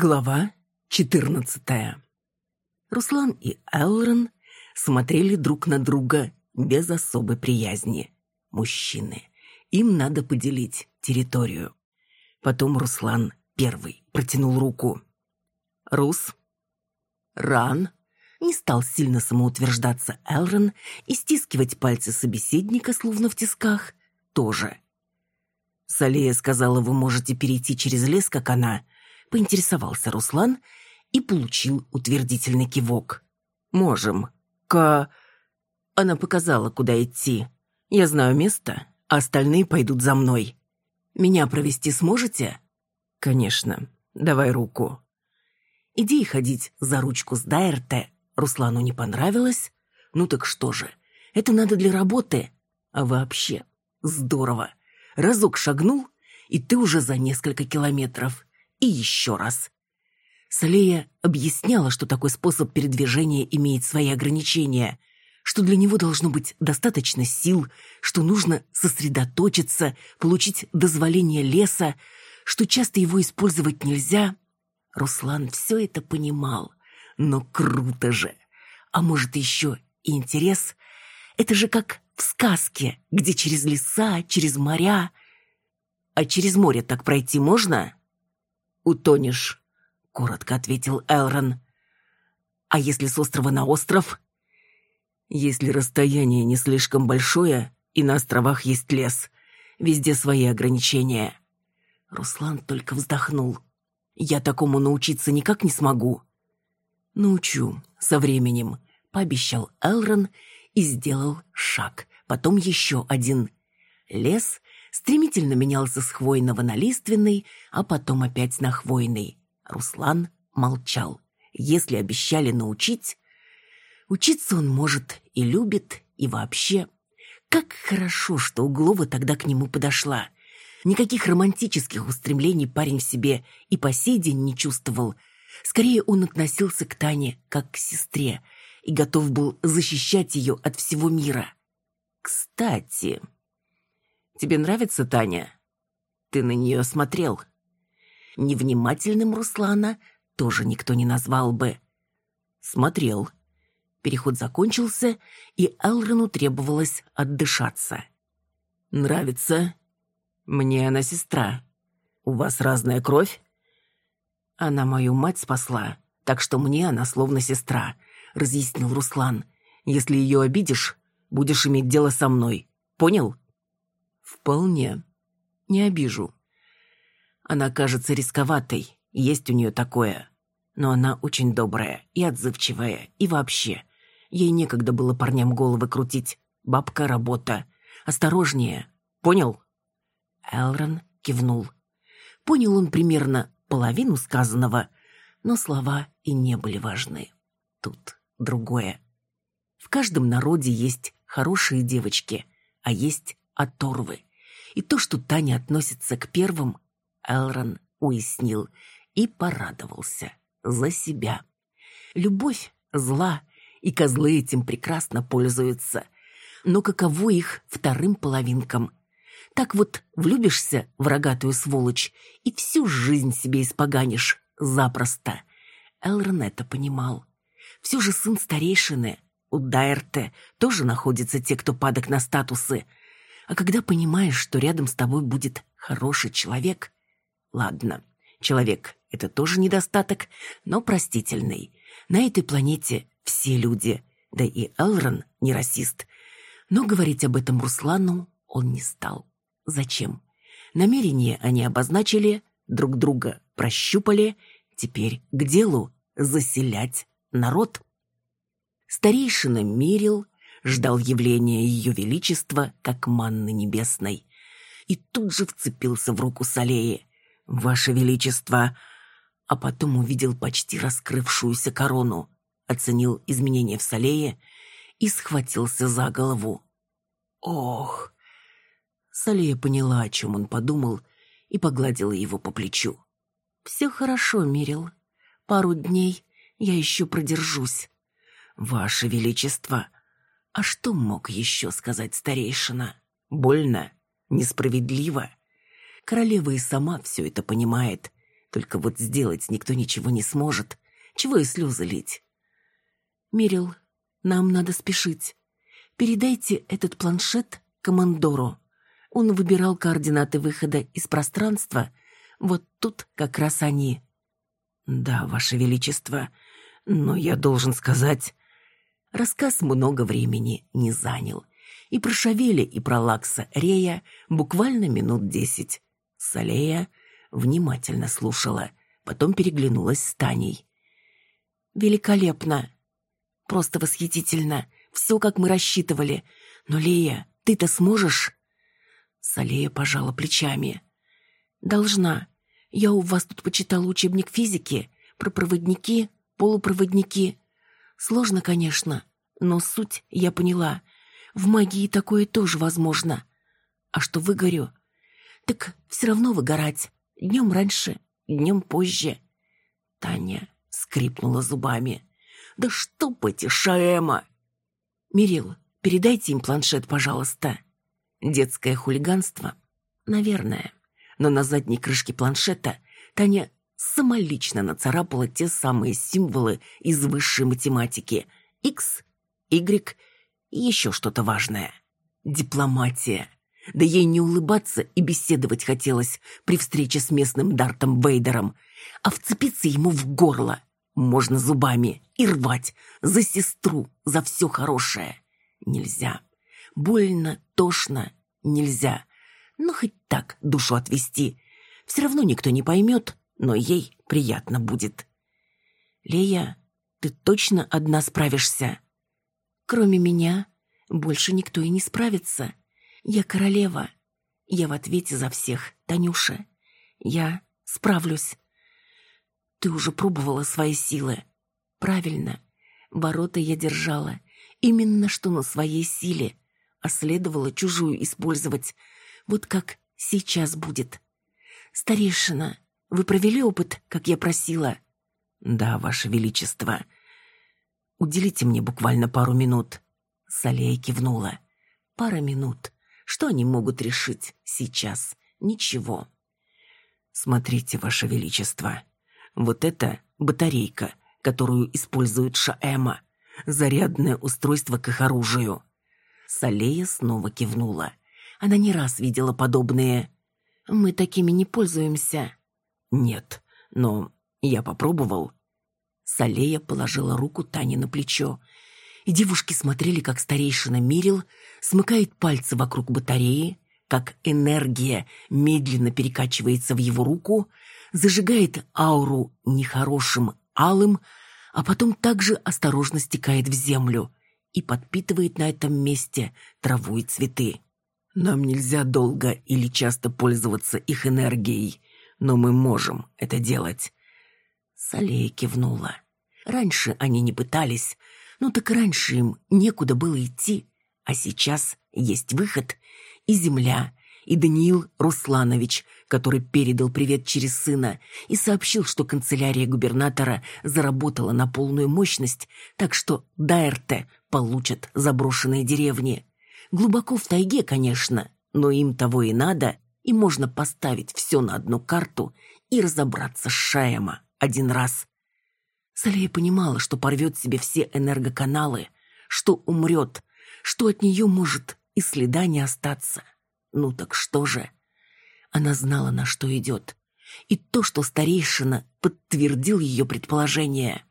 Глава 14 Руслан и Элрон смотрели друг на друга без особой приязни. Мужчины. Им надо поделить территорию. Потом Руслан первый протянул руку. «Рус?» «Ран?» Не стал сильно самоутверждаться Элрон и стискивать пальцы собеседника, словно в тисках, тоже. Салея сказала, вы можете перейти через лес, как она, поинтересовался Руслан и получил утвердительный кивок. «Можем. К...» Она показала, куда идти. «Я знаю место, а остальные пойдут за мной. Меня провести сможете?» «Конечно. Давай руку». Идея ходить за ручку с Дайерте Руслану не понравилась. Ну так что же, это надо для работы. А вообще, здорово. Разок шагнул, и ты уже за несколько километров и еще раз. Салея объясняла, что такой способ передвижения имеет свои ограничения, что для него должно быть достаточно сил, что нужно сосредоточиться, получить дозволение леса, что часто его использовать нельзя. Руслан все это понимал. Но круто же! А может, еще и интерес? Это же как в сказке, где через леса, через моря... А через море так пройти можно? Утонешь», — коротко ответил Элрон. «А если с острова на остров?» «Если расстояние не слишком большое, и на островах есть лес. Везде свои ограничения». Руслан только вздохнул. «Я такому научиться никак не смогу». «Научу, со временем», — пообещал Элрон и сделал шаг, потом еще один. Лес стремительно менялся с хвойного на лиственный, а потом опять на хвойный. Руслан молчал. Если обещали научить... Учиться он может и любит, и вообще. Как хорошо, что Углова тогда к нему подошла. Никаких романтических устремлений парень в себе и по сей день не чувствовал. Скорее, он относился к Тане как к сестре и готов был защищать ее от всего мира. Кстати, Тебе нравится Таня? Ты на нее смотрел. Невнимательным Руслана тоже никто не назвал бы. Смотрел. Переход закончился, и Элрону требовалось отдышаться. «Нравится? Мне она сестра. У вас разная кровь?» «Она мою мать спасла, так что мне она словно сестра», — разъяснил Руслан. «Если ее обидишь, будешь иметь дело со мной. Понял?» «Вполне. Не обижу. Она кажется рисковатой, есть у нее такое. Но она очень добрая и отзывчивая, и вообще. Ей некогда было парням головы крутить. Бабка работа. Осторожнее. Понял?» Элрон кивнул. Понял он примерно половину сказанного, но слова и не были важны. Тут другое. В каждом народе есть хорошие девочки, а есть оторвы. И то, что Таня относится к первым, Элрон уяснил и порадовался за себя. Любовь зла, и козлы этим прекрасно пользуются. Но каково их вторым половинкам? Так вот влюбишься в рогатую сволочь и всю жизнь себе испоганишь запросто. Элрон это понимал. Все же сын старейшины. У Дайрте тоже находятся те, кто падок на статусы – а когда понимаешь, что рядом с тобой будет хороший человек... Ладно, человек — это тоже недостаток, но простительный. На этой планете все люди, да и Элрон не расист. Но говорить об этом Руслану он не стал. Зачем? Намерение они обозначили, друг друга прощупали, теперь к делу заселять народ. Старейшина мерил, ждал явления Ее Величества, как манны небесной. И тут же вцепился в руку Салеи. «Ваше Величество!» А потом увидел почти раскрывшуюся корону, оценил изменения в Салее и схватился за голову. «Ох!» Салея поняла, о чем он подумал, и погладила его по плечу. «Все хорошо, Мирил. Пару дней я еще продержусь». «Ваше Величество!» А что мог еще сказать старейшина? Больно? Несправедливо? Королева и сама все это понимает. Только вот сделать никто ничего не сможет. Чего и слезы лить. Мирил, нам надо спешить. Передайте этот планшет командору. Он выбирал координаты выхода из пространства. Вот тут как раз они. Да, Ваше Величество, но я должен сказать... Рассказ много времени не занял. И про Шавеля, и про Лакса Рея буквально минут десять. Салея внимательно слушала, потом переглянулась с Таней. «Великолепно! Просто восхитительно! Все, как мы рассчитывали! Но, Лея, ты-то сможешь?» Салея пожала плечами. «Должна. Я у вас тут почитала учебник физики про проводники, полупроводники. Сложно, конечно, но суть я поняла. В магии такое тоже возможно. А что выгорю? Так все равно выгорать. Днем раньше, днем позже. Таня скрипнула зубами. «Да что шаэма!» «Мирил, передайте им планшет, пожалуйста». Детское хулиганство? Наверное. Но на задней крышке планшета Таня самолично нацарапала те самые символы из высшей математики. X, Y и еще что-то важное. Дипломатия. Да ей не улыбаться и беседовать хотелось при встрече с местным Дартом Вейдером, а вцепиться ему в горло. Можно зубами и рвать за сестру, за все хорошее. Нельзя. Больно, тошно, нельзя. Но хоть так душу отвести. Все равно никто не поймет, но ей приятно будет. «Лея, ты точно одна справишься?» «Кроме меня, больше никто и не справится. Я королева. Я в ответе за всех, Танюша. Я справлюсь». «Ты уже пробовала свои силы?» «Правильно. Ворота я держала. Именно что на своей силе а следовало чужую использовать. Вот как сейчас будет. Старейшина, вы провели опыт, как я просила? Да, Ваше Величество. Уделите мне буквально пару минут. Салея кивнула. Пара минут. Что они могут решить сейчас? Ничего. Смотрите, Ваше Величество. Вот это батарейка, которую использует Шаэма. Зарядное устройство к их оружию. Салея снова кивнула. Она не раз видела подобные. «Мы такими не пользуемся». «Нет, но я попробовал». Салея положила руку Тане на плечо, и девушки смотрели, как старейшина Мирил смыкает пальцы вокруг батареи, как энергия медленно перекачивается в его руку, зажигает ауру нехорошим алым, а потом также осторожно стекает в землю, и подпитывает на этом месте траву и цветы. Нам нельзя долго или часто пользоваться их энергией, но мы можем это делать. Салея кивнула. Раньше они не пытались, ну так раньше им некуда было идти, а сейчас есть выход, и земля, и Даниил Русланович, который передал привет через сына и сообщил, что канцелярия губернатора заработала на полную мощность, так что Дайрте получат заброшенные деревни. Глубоко в тайге, конечно, но им того и надо, и можно поставить все на одну карту и разобраться с Шаема один раз. Салея понимала, что порвет себе все энергоканалы, что умрет, что от нее может и следа не остаться. Ну так что же? Она знала, на что идет. И то, что старейшина подтвердил ее предположение.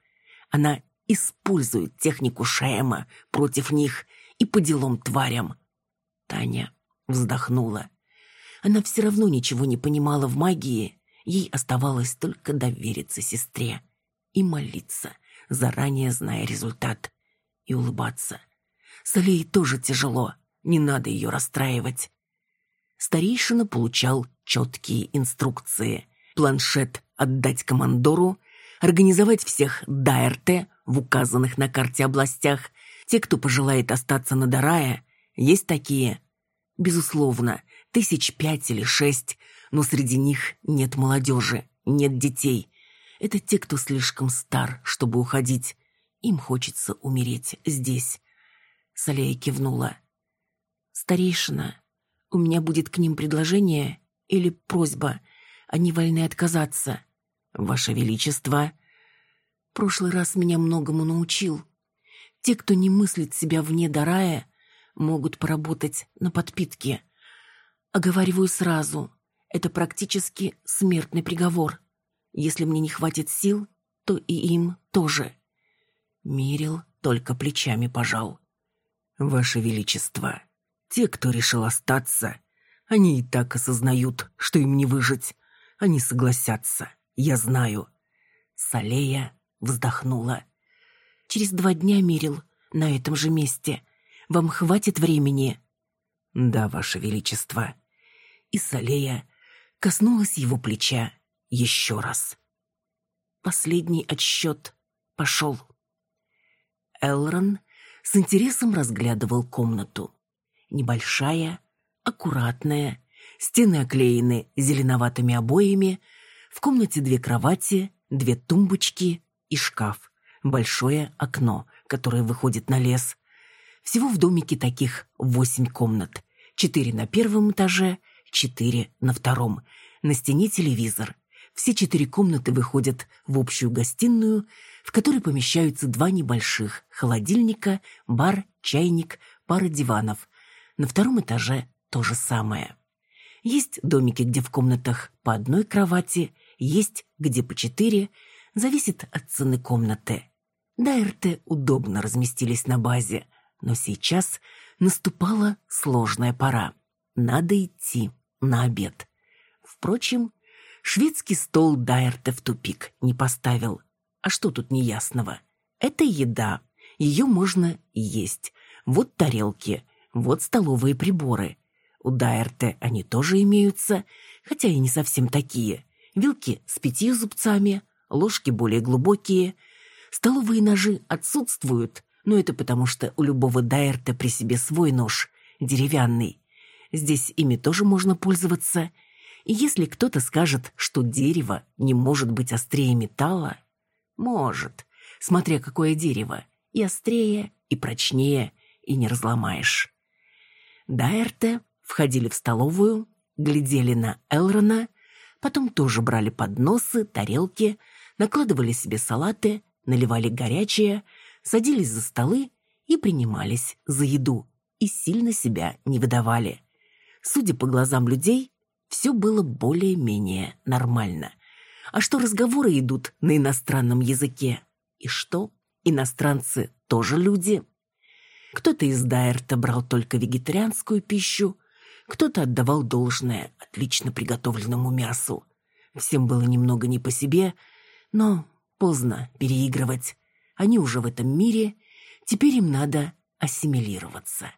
Она использует технику Шема против них и по делам тварям. Таня вздохнула. Она все равно ничего не понимала в магии. Ей оставалось только довериться сестре и молиться, заранее зная результат, и улыбаться. Салей тоже тяжело, не надо ее расстраивать старейшина получал четкие инструкции. Планшет отдать командору, организовать всех ДАРТ в указанных на карте областях. Те, кто пожелает остаться на Дарае, есть такие. Безусловно, тысяч пять или шесть, но среди них нет молодежи, нет детей. Это те, кто слишком стар, чтобы уходить. Им хочется умереть здесь. Салея кивнула. «Старейшина, у меня будет к ним предложение или просьба. Они вольны отказаться. «Ваше Величество...» «Прошлый раз меня многому научил. Те, кто не мыслит себя вне Дарая, могут поработать на подпитке. Оговариваю сразу, это практически смертный приговор. Если мне не хватит сил, то и им тоже». Мирил только плечами пожал. «Ваше Величество, те, кто решил остаться, они и так осознают, что им не выжить. Они согласятся, я знаю». Салея вздохнула. «Через два дня, Мирил, на этом же месте. Вам хватит времени?» «Да, Ваше Величество». И Салея коснулась его плеча еще раз. Последний отсчет пошел. Элрон с интересом разглядывал комнату. Небольшая, аккуратная, стены оклеены зеленоватыми обоями, в комнате две кровати, две тумбочки и шкаф, большое окно, которое выходит на лес. Всего в домике таких восемь комнат, четыре на первом этаже, четыре на втором. На стене телевизор. Все четыре комнаты выходят в общую гостиную, в которой помещаются два небольших холодильника, бар, чайник, пара диванов. На втором этаже то же самое. Есть домики, где в комнатах по одной кровати, есть где по четыре, зависит от цены комнаты. Дайрте удобно разместились на базе, но сейчас наступала сложная пора. Надо идти на обед. Впрочем, шведский стол Дайерте в тупик не поставил. А что тут неясного? Это еда, ее можно есть. Вот тарелки, вот столовые приборы. У Дайерте они тоже имеются, хотя и не совсем такие. Вилки с пятью зубцами, ложки более глубокие. Столовые ножи отсутствуют, но это потому, что у любого Дайерте при себе свой нож, деревянный. Здесь ими тоже можно пользоваться. И если кто-то скажет, что дерево не может быть острее металла, может, смотря какое дерево, и острее, и прочнее, и не разломаешь. Дайерте входили в столовую, глядели на Элрона, потом тоже брали подносы, тарелки, накладывали себе салаты, наливали горячее, садились за столы и принимались за еду, и сильно себя не выдавали. Судя по глазам людей, все было более-менее нормально. А что разговоры идут на иностранном языке? И что, иностранцы тоже люди? Кто-то из Дайерта брал только вегетарианскую пищу, кто-то отдавал должное отлично приготовленному мясу. Всем было немного не по себе, но поздно переигрывать. Они уже в этом мире, теперь им надо ассимилироваться.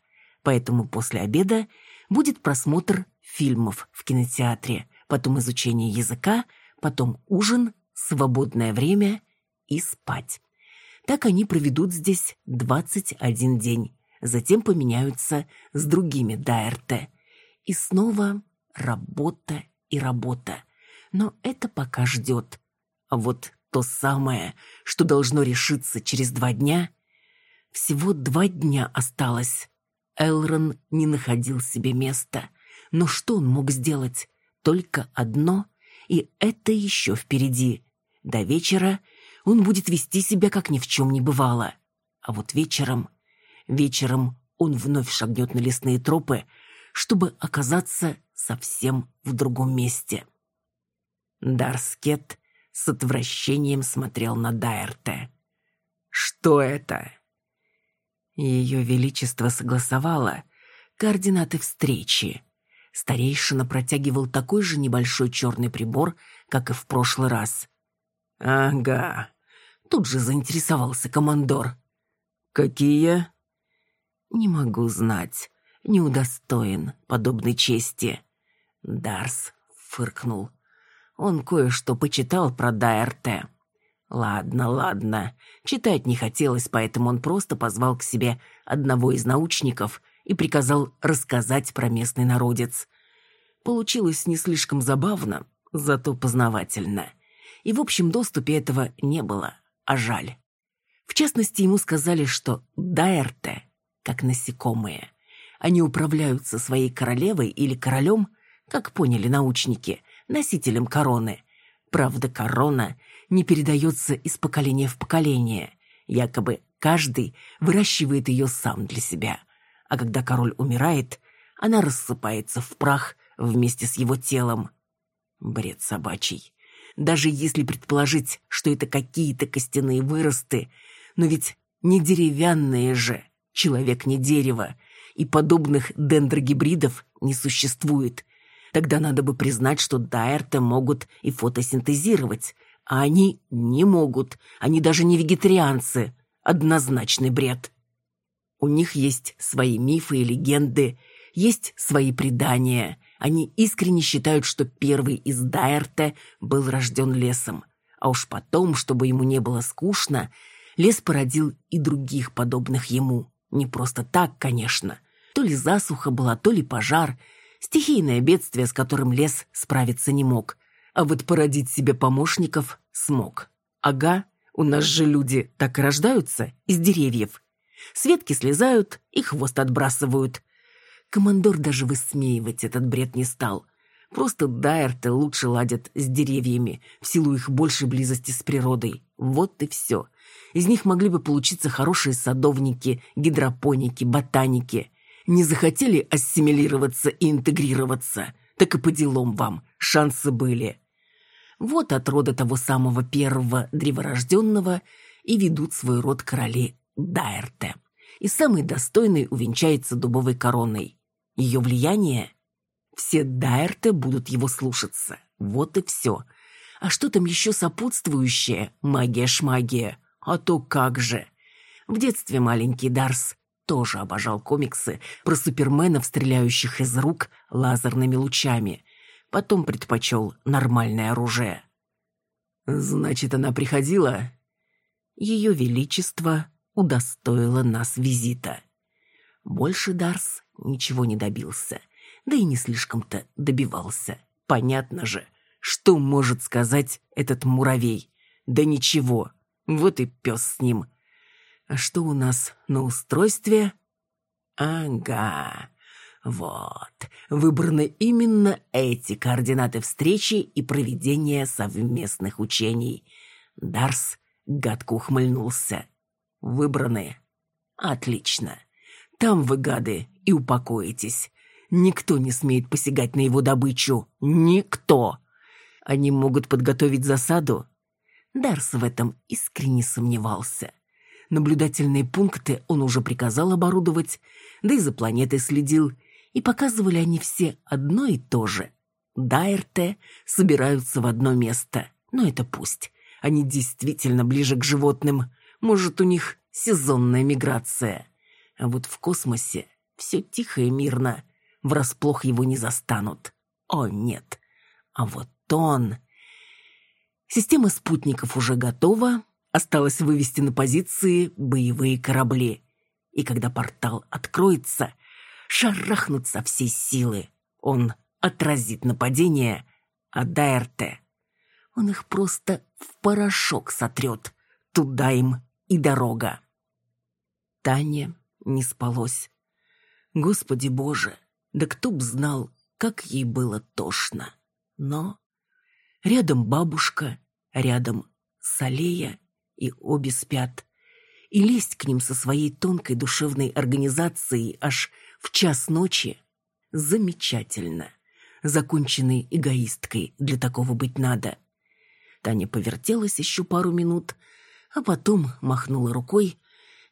Поэтому после обеда будет просмотр фильмов в кинотеатре, потом изучение языка, потом ужин, свободное время и спать. Так они проведут здесь 21 день, затем поменяются с другими Дайерте. И снова работа и работа. Но это пока ждет. А вот то самое, что должно решиться через два дня, всего два дня осталось. Элрон не находил себе места. Но что он мог сделать? Только одно, и это еще впереди. До вечера он будет вести себя, как ни в чем не бывало. А вот вечером... Вечером он вновь шагнет на лесные тропы, чтобы оказаться совсем в другом месте. Дарскет с отвращением смотрел на Дайерте. «Что это?» Ее Величество согласовало координаты встречи. Старейшина протягивал такой же небольшой черный прибор, как и в прошлый раз. «Ага», — тут же заинтересовался командор. «Какие?» «Не могу знать. Не удостоен подобной чести». Дарс фыркнул. Он кое-что почитал про Дайрте. Ладно, ладно. Читать не хотелось, поэтому он просто позвал к себе одного из научников и приказал рассказать про местный народец. Получилось не слишком забавно, зато познавательно. И в общем доступе этого не было, а жаль. В частности, ему сказали, что дайерте, как насекомые, они управляются своей королевой или королем, как поняли научники, носителем короны – Правда, корона не передается из поколения в поколение. Якобы каждый выращивает ее сам для себя. А когда король умирает, она рассыпается в прах вместе с его телом. Бред собачий. Даже если предположить, что это какие-то костяные выросты, но ведь не деревянные же, человек не дерево, и подобных дендрогибридов не существует. Тогда надо бы признать, что дайерты могут и фотосинтезировать, а они не могут, они даже не вегетарианцы. Однозначный бред. У них есть свои мифы и легенды, есть свои предания. Они искренне считают, что первый из Дайерте был рожден лесом. А уж потом, чтобы ему не было скучно, лес породил и других подобных ему. Не просто так, конечно. То ли засуха была, то ли пожар. Стихийное бедствие, с которым лес справиться не мог. А вот породить себе помощников смог. Ага, у нас же люди так рождаются из деревьев. С ветки слезают и хвост отбрасывают. Командор даже высмеивать этот бред не стал. Просто дайерты лучше ладят с деревьями, в силу их большей близости с природой. Вот и все. Из них могли бы получиться хорошие садовники, гидропоники, ботаники. Не захотели ассимилироваться и интегрироваться, так и по делам вам, шансы были. Вот от рода того самого первого древорожденного и ведут свой род короли Дайерте. И самый достойный увенчается дубовой короной. Ее влияние? Все Дайерте будут его слушаться. Вот и все. А что там еще сопутствующее? Магия-шмагия. А то как же. В детстве маленький Дарс тоже обожал комиксы про суперменов, стреляющих из рук лазерными лучами. Потом предпочел нормальное оружие. «Значит, она приходила?» Ее Величество удостоило нас визита. Больше Дарс ничего не добился, да и не слишком-то добивался. Понятно же, что может сказать этот муравей? Да ничего, вот и пес с ним. А что у нас на устройстве? Ага, вот, выбраны именно эти координаты встречи и проведения совместных учений. Дарс гадко ухмыльнулся. Выбраны. Отлично. Там вы, гады, и упокоитесь. Никто не смеет посягать на его добычу. Никто. Они могут подготовить засаду. Дарс в этом искренне сомневался. Наблюдательные пункты он уже приказал оборудовать, да и за планетой следил, и показывали они все одно и то же. Дайрте собираются в одно место, но это пусть. Они действительно ближе к животным. Может, у них сезонная миграция. А вот в космосе все тихо и мирно. Врасплох его не застанут. О, нет. А вот он... Система спутников уже готова. Осталось вывести на позиции боевые корабли. И когда портал откроется, шарахнут со всей силы. Он отразит нападение, а Дайрте... Он их просто в порошок сотрет. Туда им и дорога. Тане не спалось. Господи Боже, да кто б знал, как ей было тошно. Но рядом бабушка, рядом Салея, и обе спят. И лезть к ним со своей тонкой душевной организацией аж в час ночи замечательно. Законченной эгоисткой для такого быть надо. Таня повертелась еще пару минут, а потом махнула рукой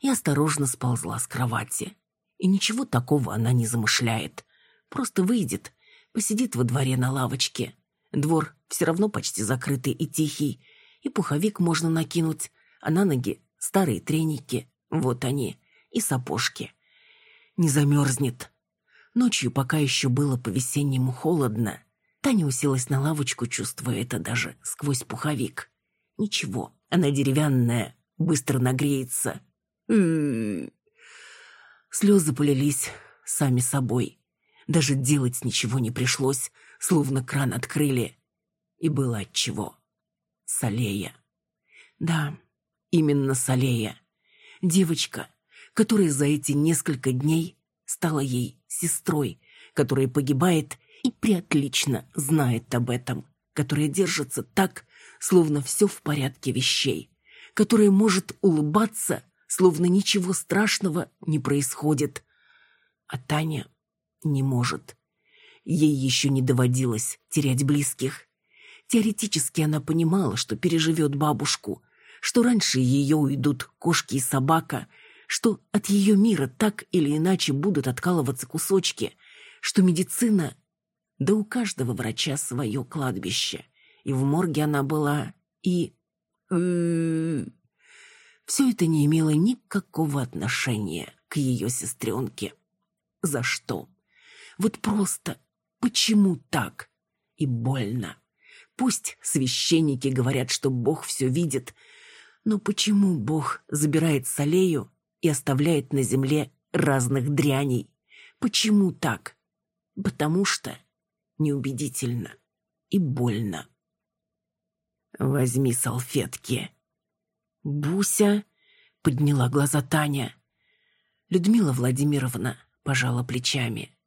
и осторожно сползла с кровати. И ничего такого она не замышляет. Просто выйдет, посидит во дворе на лавочке. Двор все равно почти закрытый и тихий, и пуховик можно накинуть, а на ноги старые треники, вот они, и сапожки. Не замерзнет. Ночью, пока еще было по-весеннему холодно, Таня уселась на лавочку, чувствуя это даже сквозь пуховик. Ничего, она деревянная, быстро нагреется. Слезы полились сами собой. Даже делать ничего не пришлось, словно кран открыли. И было отчего. Салея. Да, именно Салея. Девочка, которая за эти несколько дней стала ей сестрой, которая погибает и преотлично знает об этом, которая держится так, словно все в порядке вещей, которая может улыбаться, словно ничего страшного не происходит. А Таня не может. Ей еще не доводилось терять близких. Теоретически она понимала, что переживет бабушку, что раньше ее уйдут кошки и собака, что от ее мира так или иначе будут откалываться кусочки, что медицина... Да у каждого врача свое кладбище. И в морге она была, и... Все это не имело никакого отношения к ее сестренке. За что? Вот просто почему так? И больно. Пусть священники говорят, что Бог все видит, но почему Бог забирает Салею оставляет на земле разных дряней? Почему так? Потому что неубедительно и больно. «Возьми салфетки». «Буся», — подняла глаза Таня. Людмила Владимировна пожала плечами.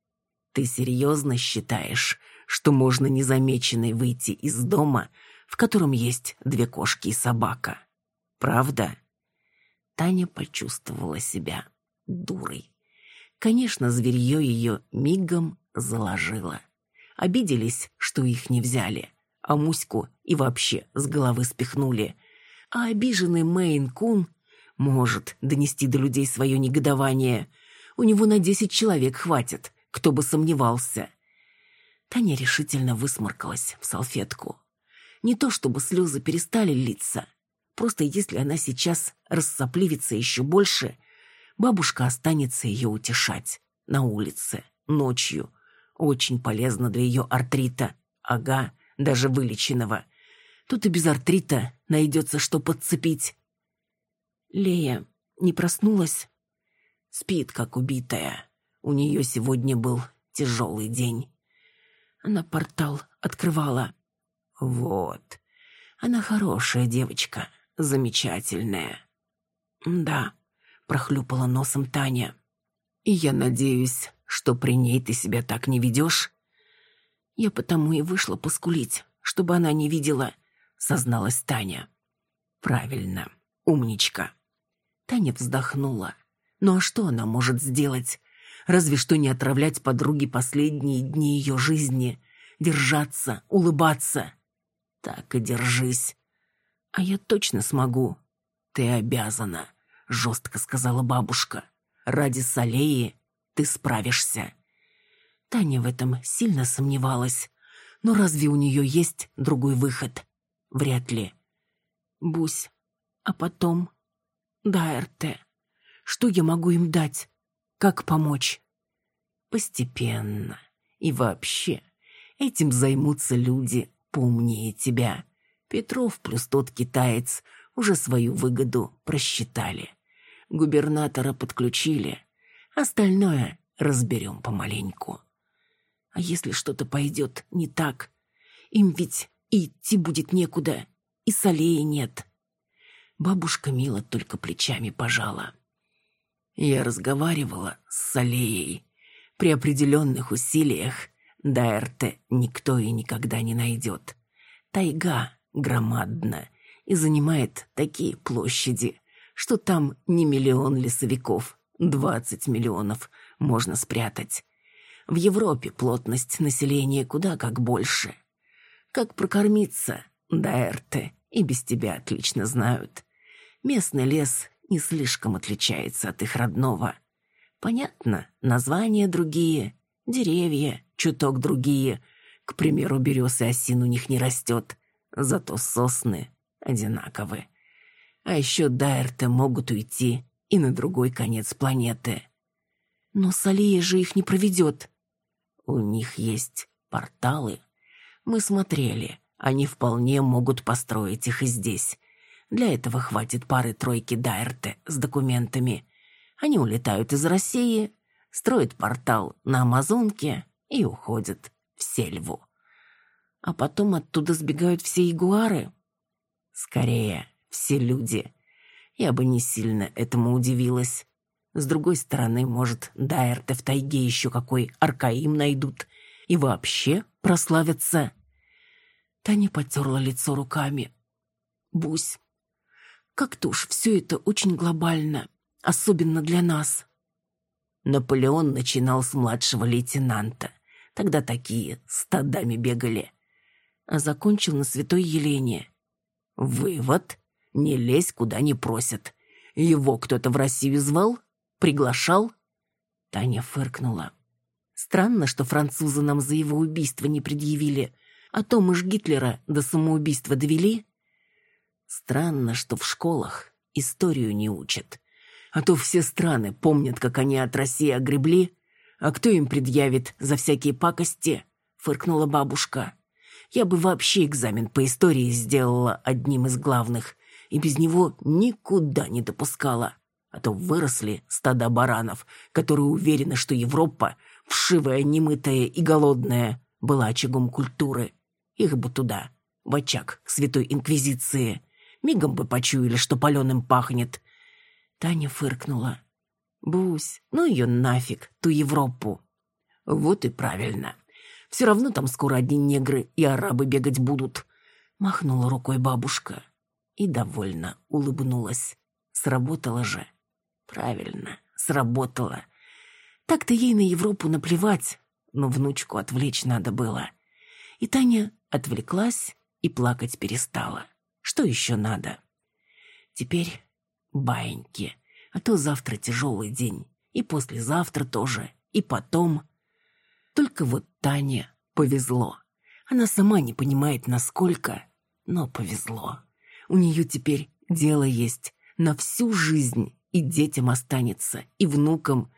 «Ты серьезно считаешь, что можно незамеченной выйти из дома, в котором есть две кошки и собака. Правда? Таня почувствовала себя дурой. Конечно, зверье ее мигом заложило. Обиделись, что их не взяли, а Муську и вообще с головы спихнули. А обиженный Мэйн Кун может донести до людей свое негодование. У него на десять человек хватит, кто бы сомневался. Таня решительно высморкалась в салфетку. Не то чтобы слезы перестали литься, просто если она сейчас рассопливится еще больше, бабушка останется ее утешать на улице, ночью. Очень полезно для ее артрита. Ага, даже вылеченного. Тут и без артрита найдется, что подцепить. Лея не проснулась? Спит, как убитая. У нее сегодня был тяжелый день. Она портал открывала. Вот. Она хорошая девочка, замечательная. Да, прохлюпала носом Таня. И я надеюсь, что при ней ты себя так не ведешь. Я потому и вышла поскулить, чтобы она не видела, созналась Таня. Правильно, умничка. Таня вздохнула. Ну а что она может сделать? разве что не отравлять подруге последние дни ее жизни, держаться, улыбаться. Так и держись. А я точно смогу. Ты обязана, жестко сказала бабушка. Ради Салеи ты справишься. Таня в этом сильно сомневалась. Но разве у нее есть другой выход? Вряд ли. Бусь, а потом... Да, РТ. Что я могу им дать? Как помочь? Постепенно. И вообще, этим займутся люди поумнее тебя. Петров плюс тот китаец уже свою выгоду просчитали. Губернатора подключили. Остальное разберем помаленьку. А если что-то пойдет не так? Им ведь идти будет некуда, и солей нет. Бабушка мило только плечами пожала. Я разговаривала с Салеей. При определенных усилиях Дайрте никто и никогда не найдет. Тайга громадна и занимает такие площади, что там не миллион лесовиков, двадцать миллионов можно спрятать. В Европе плотность населения куда как больше. Как прокормиться, Дайрте и без тебя отлично знают. Местный лес не слишком отличается от их родного. Понятно, названия другие, деревья чуток другие. К примеру, берез и осин у них не растет, зато сосны одинаковы. А еще дайрты могут уйти и на другой конец планеты. Но Салия же их не проведет. У них есть порталы. Мы смотрели, они вполне могут построить их и здесь. Для этого хватит пары-тройки Дайрте с документами. Они улетают из России, строят портал на Амазонке и уходят в сельву. А потом оттуда сбегают все ягуары. Скорее, все люди. Я бы не сильно этому удивилась. С другой стороны, может, Дайрте в тайге еще какой аркаим найдут и вообще прославятся. Таня потерла лицо руками. Бусь, как-то уж все это очень глобально, особенно для нас. Наполеон начинал с младшего лейтенанта. Тогда такие стадами бегали. А закончил на Святой Елене. Вывод. Не лезь, куда не просят. Его кто-то в Россию звал? Приглашал? Таня фыркнула. Странно, что французы нам за его убийство не предъявили. А то мы ж Гитлера до самоубийства довели. Странно, что в школах историю не учат. А то все страны помнят, как они от России огребли. А кто им предъявит за всякие пакости? Фыркнула бабушка. Я бы вообще экзамен по истории сделала одним из главных. И без него никуда не допускала. А то выросли стада баранов, которые уверены, что Европа, вшивая, немытая и голодная, была очагом культуры. Их бы туда, в очаг Святой Инквизиции. Мигом бы почуяли, что паленым пахнет. Таня фыркнула. «Бусь, ну ее нафиг, ту Европу». «Вот и правильно. Все равно там скоро одни негры и арабы бегать будут», — махнула рукой бабушка и довольно улыбнулась. Сработало же. Правильно, сработало. Так-то ей на Европу наплевать, но внучку отвлечь надо было. И Таня отвлеклась и плакать перестала. Что еще надо? Теперь баиньки, а то завтра тяжелый день, и послезавтра тоже, и потом. Только вот Тане повезло. Она сама не понимает, насколько, но повезло. У нее теперь дело есть на всю жизнь, и детям останется, и внукам.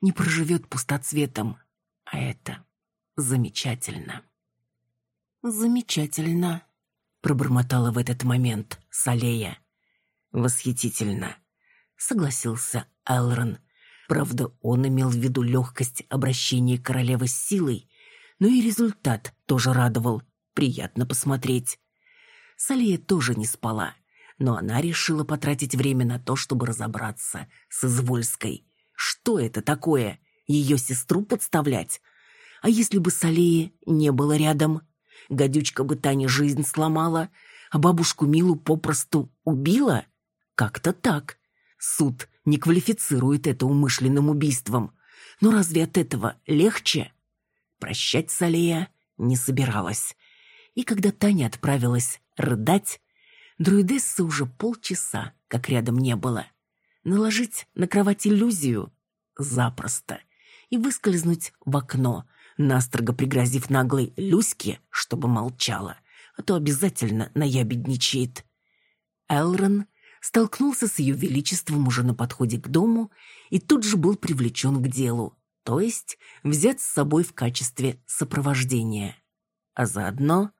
Не проживет пустоцветом. А это замечательно. Замечательно пробормотала в этот момент Салея. Восхитительно, согласился Элрон. Правда, он имел в виду легкость обращения королевы с силой, но и результат тоже радовал. Приятно посмотреть. Салея тоже не спала, но она решила потратить время на то, чтобы разобраться с Извольской. Что это такое? Ее сестру подставлять? А если бы Салеи не было рядом? Гадючка бы Тане жизнь сломала, а бабушку Милу попросту убила? Как-то так. Суд не квалифицирует это умышленным убийством. Но разве от этого легче? Прощать Салея не собиралась. И когда Таня отправилась рыдать, друидесса уже полчаса как рядом не было. Наложить на кровать иллюзию? Запросто. И выскользнуть в окно, настрого пригрозив наглой Люське, чтобы молчала, а то обязательно наябедничает. Элрон столкнулся с ее величеством уже на подходе к дому и тут же был привлечен к делу, то есть взят с собой в качестве сопровождения. А заодно...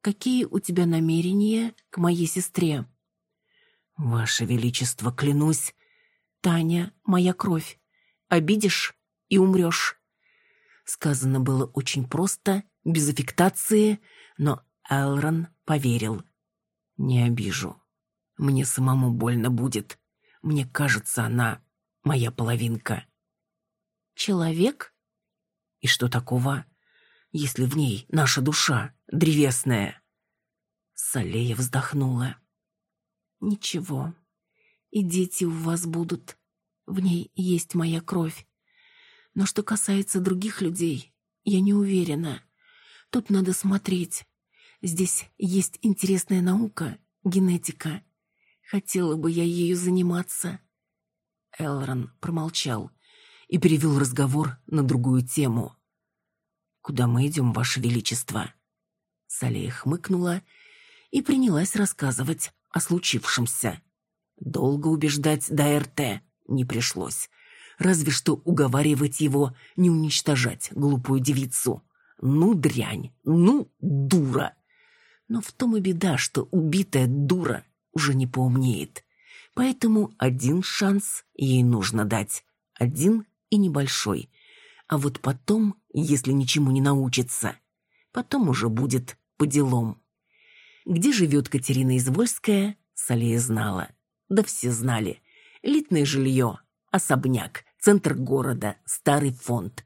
«Какие у тебя намерения к моей сестре?» «Ваше Величество, клянусь...» «Таня, моя кровь. Обидишь и умрешь». Сказано было очень просто, без аффектации, но Элрон поверил. «Не обижу. Мне самому больно будет. Мне кажется, она моя половинка». «Человек?» «И что такого, если в ней наша душа древесная?» Салея вздохнула. «Ничего. И дети у вас будут. В ней есть моя кровь. Но что касается других людей, я не уверена. Тут надо смотреть. Здесь есть интересная наука, генетика. Хотела бы я ею заниматься. Элрон промолчал и перевел разговор на другую тему. «Куда мы идем, Ваше Величество?» Салея хмыкнула и принялась рассказывать о случившемся. Долго убеждать ДРТ не пришлось разве что уговаривать его не уничтожать глупую девицу. Ну, дрянь, ну, дура. Но в том и беда, что убитая дура уже не поумнеет. Поэтому один шанс ей нужно дать. Один и небольшой. А вот потом, если ничему не научится, потом уже будет по делам. Где живет Катерина Извольская, Салея знала. Да все знали. Элитное жилье, особняк, Центр города, старый фонд.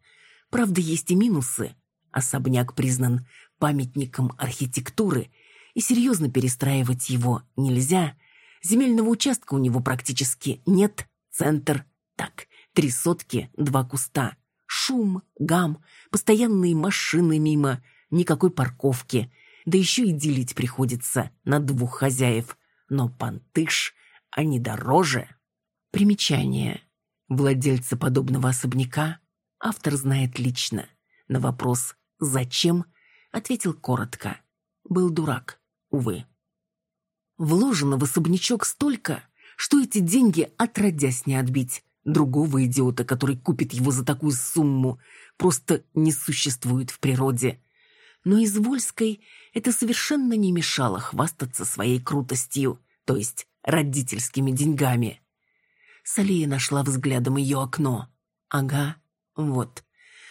Правда, есть и минусы. Особняк признан памятником архитектуры И серьезно перестраивать его нельзя. Земельного участка у него практически нет. Центр. Так, три сотки, два куста. Шум, гам, постоянные машины мимо, никакой парковки. Да еще и делить приходится на двух хозяев. Но пантыш, они дороже. Примечание. Владельца подобного особняка автор знает лично. На вопрос «Зачем?» ответил коротко. Был дурак, увы. Вложено в особнячок столько, что эти деньги отродясь не отбить. Другого идиота, который купит его за такую сумму, просто не существует в природе. Но из Вольской это совершенно не мешало хвастаться своей крутостью, то есть родительскими деньгами. Салия нашла взглядом ее окно. Ага, вот.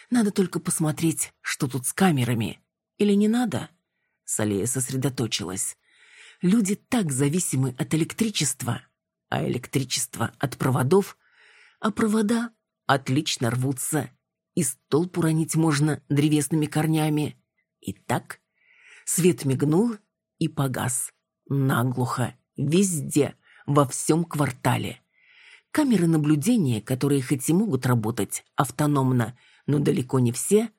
Надо только посмотреть, что тут с камерами. Или не надо? Салия сосредоточилась. Люди так зависимы от электричества, а электричество от проводов, а провода отлично рвутся. И столб уронить можно древесными корнями. И так свет мигнул и погас. Наглухо, везде, во всем квартале. Камеры наблюдения, которые хоть и могут работать автономно, но далеко не все,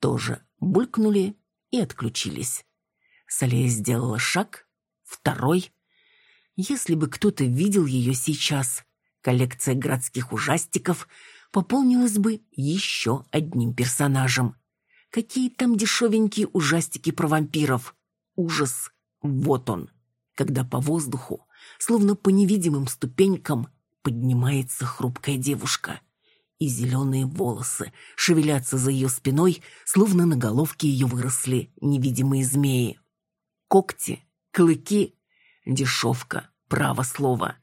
тоже булькнули и отключились. Салея сделала шаг, второй. Если бы кто-то видел ее сейчас, коллекция городских ужастиков пополнилась бы еще одним персонажем. Какие там дешевенькие ужастики про вампиров. Ужас. Вот он. Когда по воздуху, словно по невидимым ступенькам, поднимается хрупкая девушка. И зеленые волосы шевелятся за ее спиной, словно на головке ее выросли невидимые змеи. Когти, клыки, дешевка, право слово.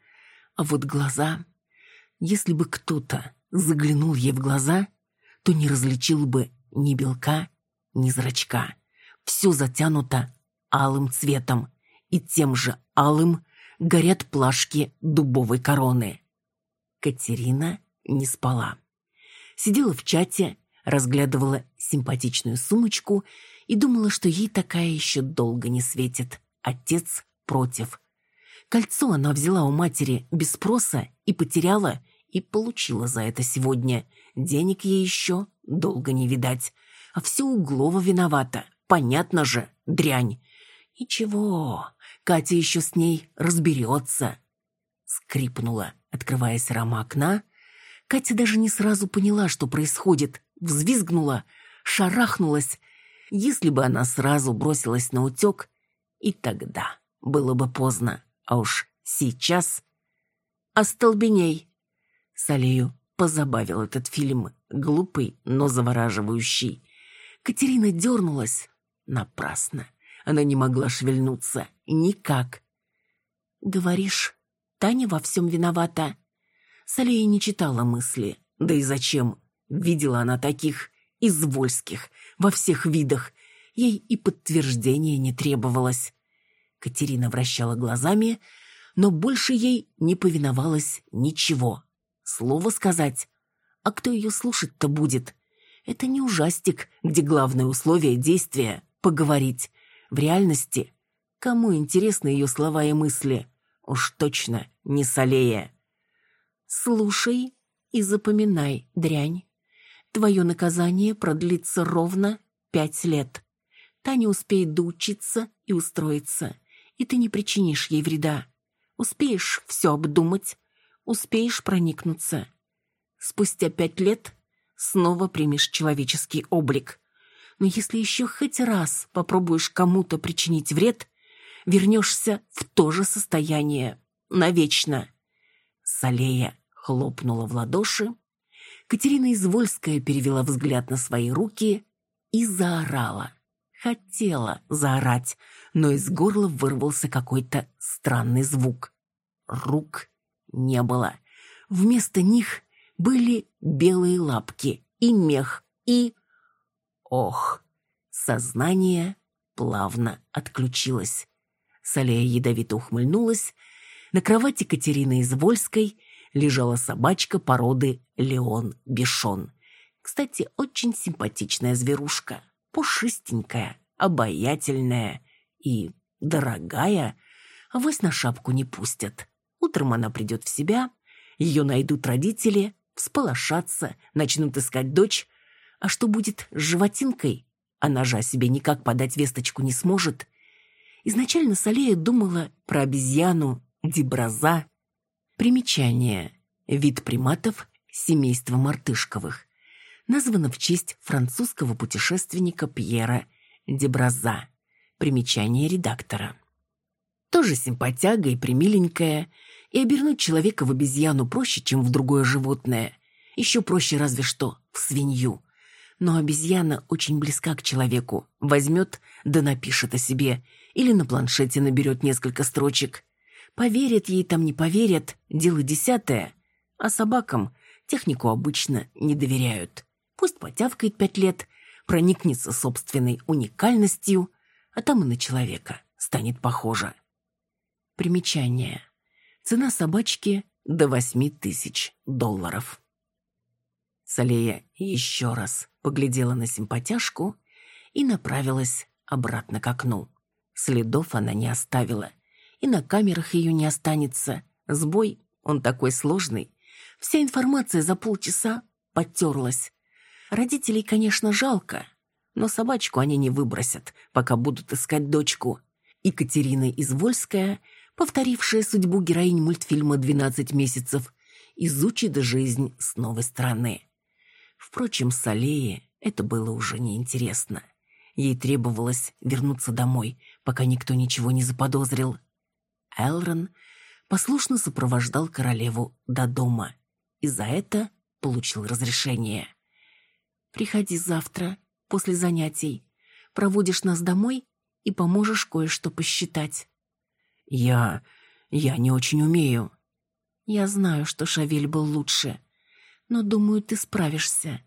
А вот глаза... Если бы кто-то заглянул ей в глаза, то не различил бы ни белка, ни зрачка. Все затянуто алым цветом, и тем же алым горят плашки дубовой короны. Катерина не спала. Сидела в чате, разглядывала симпатичную сумочку и думала, что ей такая еще долго не светит. Отец против. Кольцо она взяла у матери без спроса и потеряла, и получила за это сегодня. Денег ей еще долго не видать. А все Углова виновата. Понятно же, дрянь. Ничего, Катя еще с ней разберется. Скрипнула Открываясь рама окна, Катя даже не сразу поняла, что происходит, взвизгнула, шарахнулась. Если бы она сразу бросилась на утек, и тогда было бы поздно. А уж сейчас... «Остолбеней!» Салею позабавил этот фильм, глупый, но завораживающий. Катерина дернулась. Напрасно. Она не могла шевельнуться. Никак. «Говоришь, Таня во всем виновата. Салея не читала мысли. Да и зачем? Видела она таких извольских, во всех видах. Ей и подтверждения не требовалось. Катерина вращала глазами, но больше ей не повиновалось ничего. Слово сказать. А кто ее слушать-то будет? Это не ужастик, где главное условие действия — поговорить. В реальности кому интересны ее слова и мысли? Уж точно не Салея. «Слушай и запоминай, дрянь. Твое наказание продлится ровно пять лет. Таня успеет доучиться и устроиться, и ты не причинишь ей вреда. Успеешь все обдумать, успеешь проникнуться. Спустя пять лет снова примешь человеческий облик. Но если еще хоть раз попробуешь кому-то причинить вред, вернешься в то же состояние навечно. Салея хлопнула в ладоши. Катерина Извольская перевела взгляд на свои руки и заорала. Хотела заорать, но из горла вырвался какой-то странный звук. Рук не было. Вместо них были белые лапки и мех, и... Ох! Сознание плавно отключилось. Салея ядовито ухмыльнулась. На кровати Катерины Извольской лежала собачка породы Леон Бишон. Кстати, очень симпатичная зверушка. Пушистенькая, обаятельная и Дорогая, авось на шапку не пустят. Утром она придет в себя, ее найдут родители, всполошатся, начнут искать дочь. А что будет с животинкой? Она же о себе никак подать весточку не сможет. Изначально Салея думала про обезьяну Дибраза. Примечание. Вид приматов семейства мартышковых. Названо в честь французского путешественника Пьера Дебраза. Примечание редактора. Тоже симпатяга и примиленькая, и обернуть человека в обезьяну проще, чем в другое животное. Еще проще разве что в свинью. Но обезьяна очень близка к человеку. Возьмет, да напишет о себе. Или на планшете наберет несколько строчек. Поверят ей там, не поверят, дело десятое. А собакам технику обычно не доверяют. Пусть потявкает пять лет, проникнется собственной уникальностью, а там и на человека станет похоже. Примечание. Цена собачки до восьми тысяч долларов. Салея еще раз поглядела на симпатяшку и направилась обратно к окну. Следов она не оставила, и на камерах ее не останется. Сбой, он такой сложный. Вся информация за полчаса потерлась. Родителей, конечно, жалко, но собачку они не выбросят, пока будут искать дочку. Екатерина Извольская, повторившая судьбу героинь мультфильма «12 месяцев», изучит жизнь с новой стороны. Впрочем, Салее это было уже неинтересно. Ей требовалось вернуться домой, пока никто ничего не заподозрил. Элрон послушно сопровождал королеву до дома и за это получил разрешение. «Приходи завтра, после занятий. Проводишь нас домой и поможешь кое-что посчитать». «Я... я не очень умею». «Я знаю, что Шавель был лучше, но, думаю, ты справишься.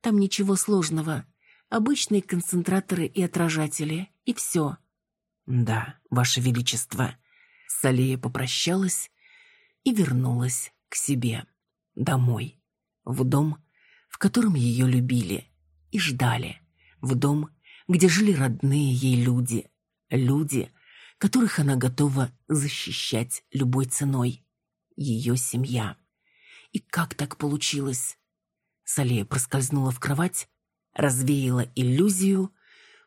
Там ничего сложного. Обычные концентраторы и отражатели, и все». «Да, Ваше Величество». Салея попрощалась и вернулась к себе, домой, в дом, в котором ее любили и ждали, в дом, где жили родные ей люди, люди, которых она готова защищать любой ценой, ее семья. И как так получилось? Салея проскользнула в кровать, развеяла иллюзию,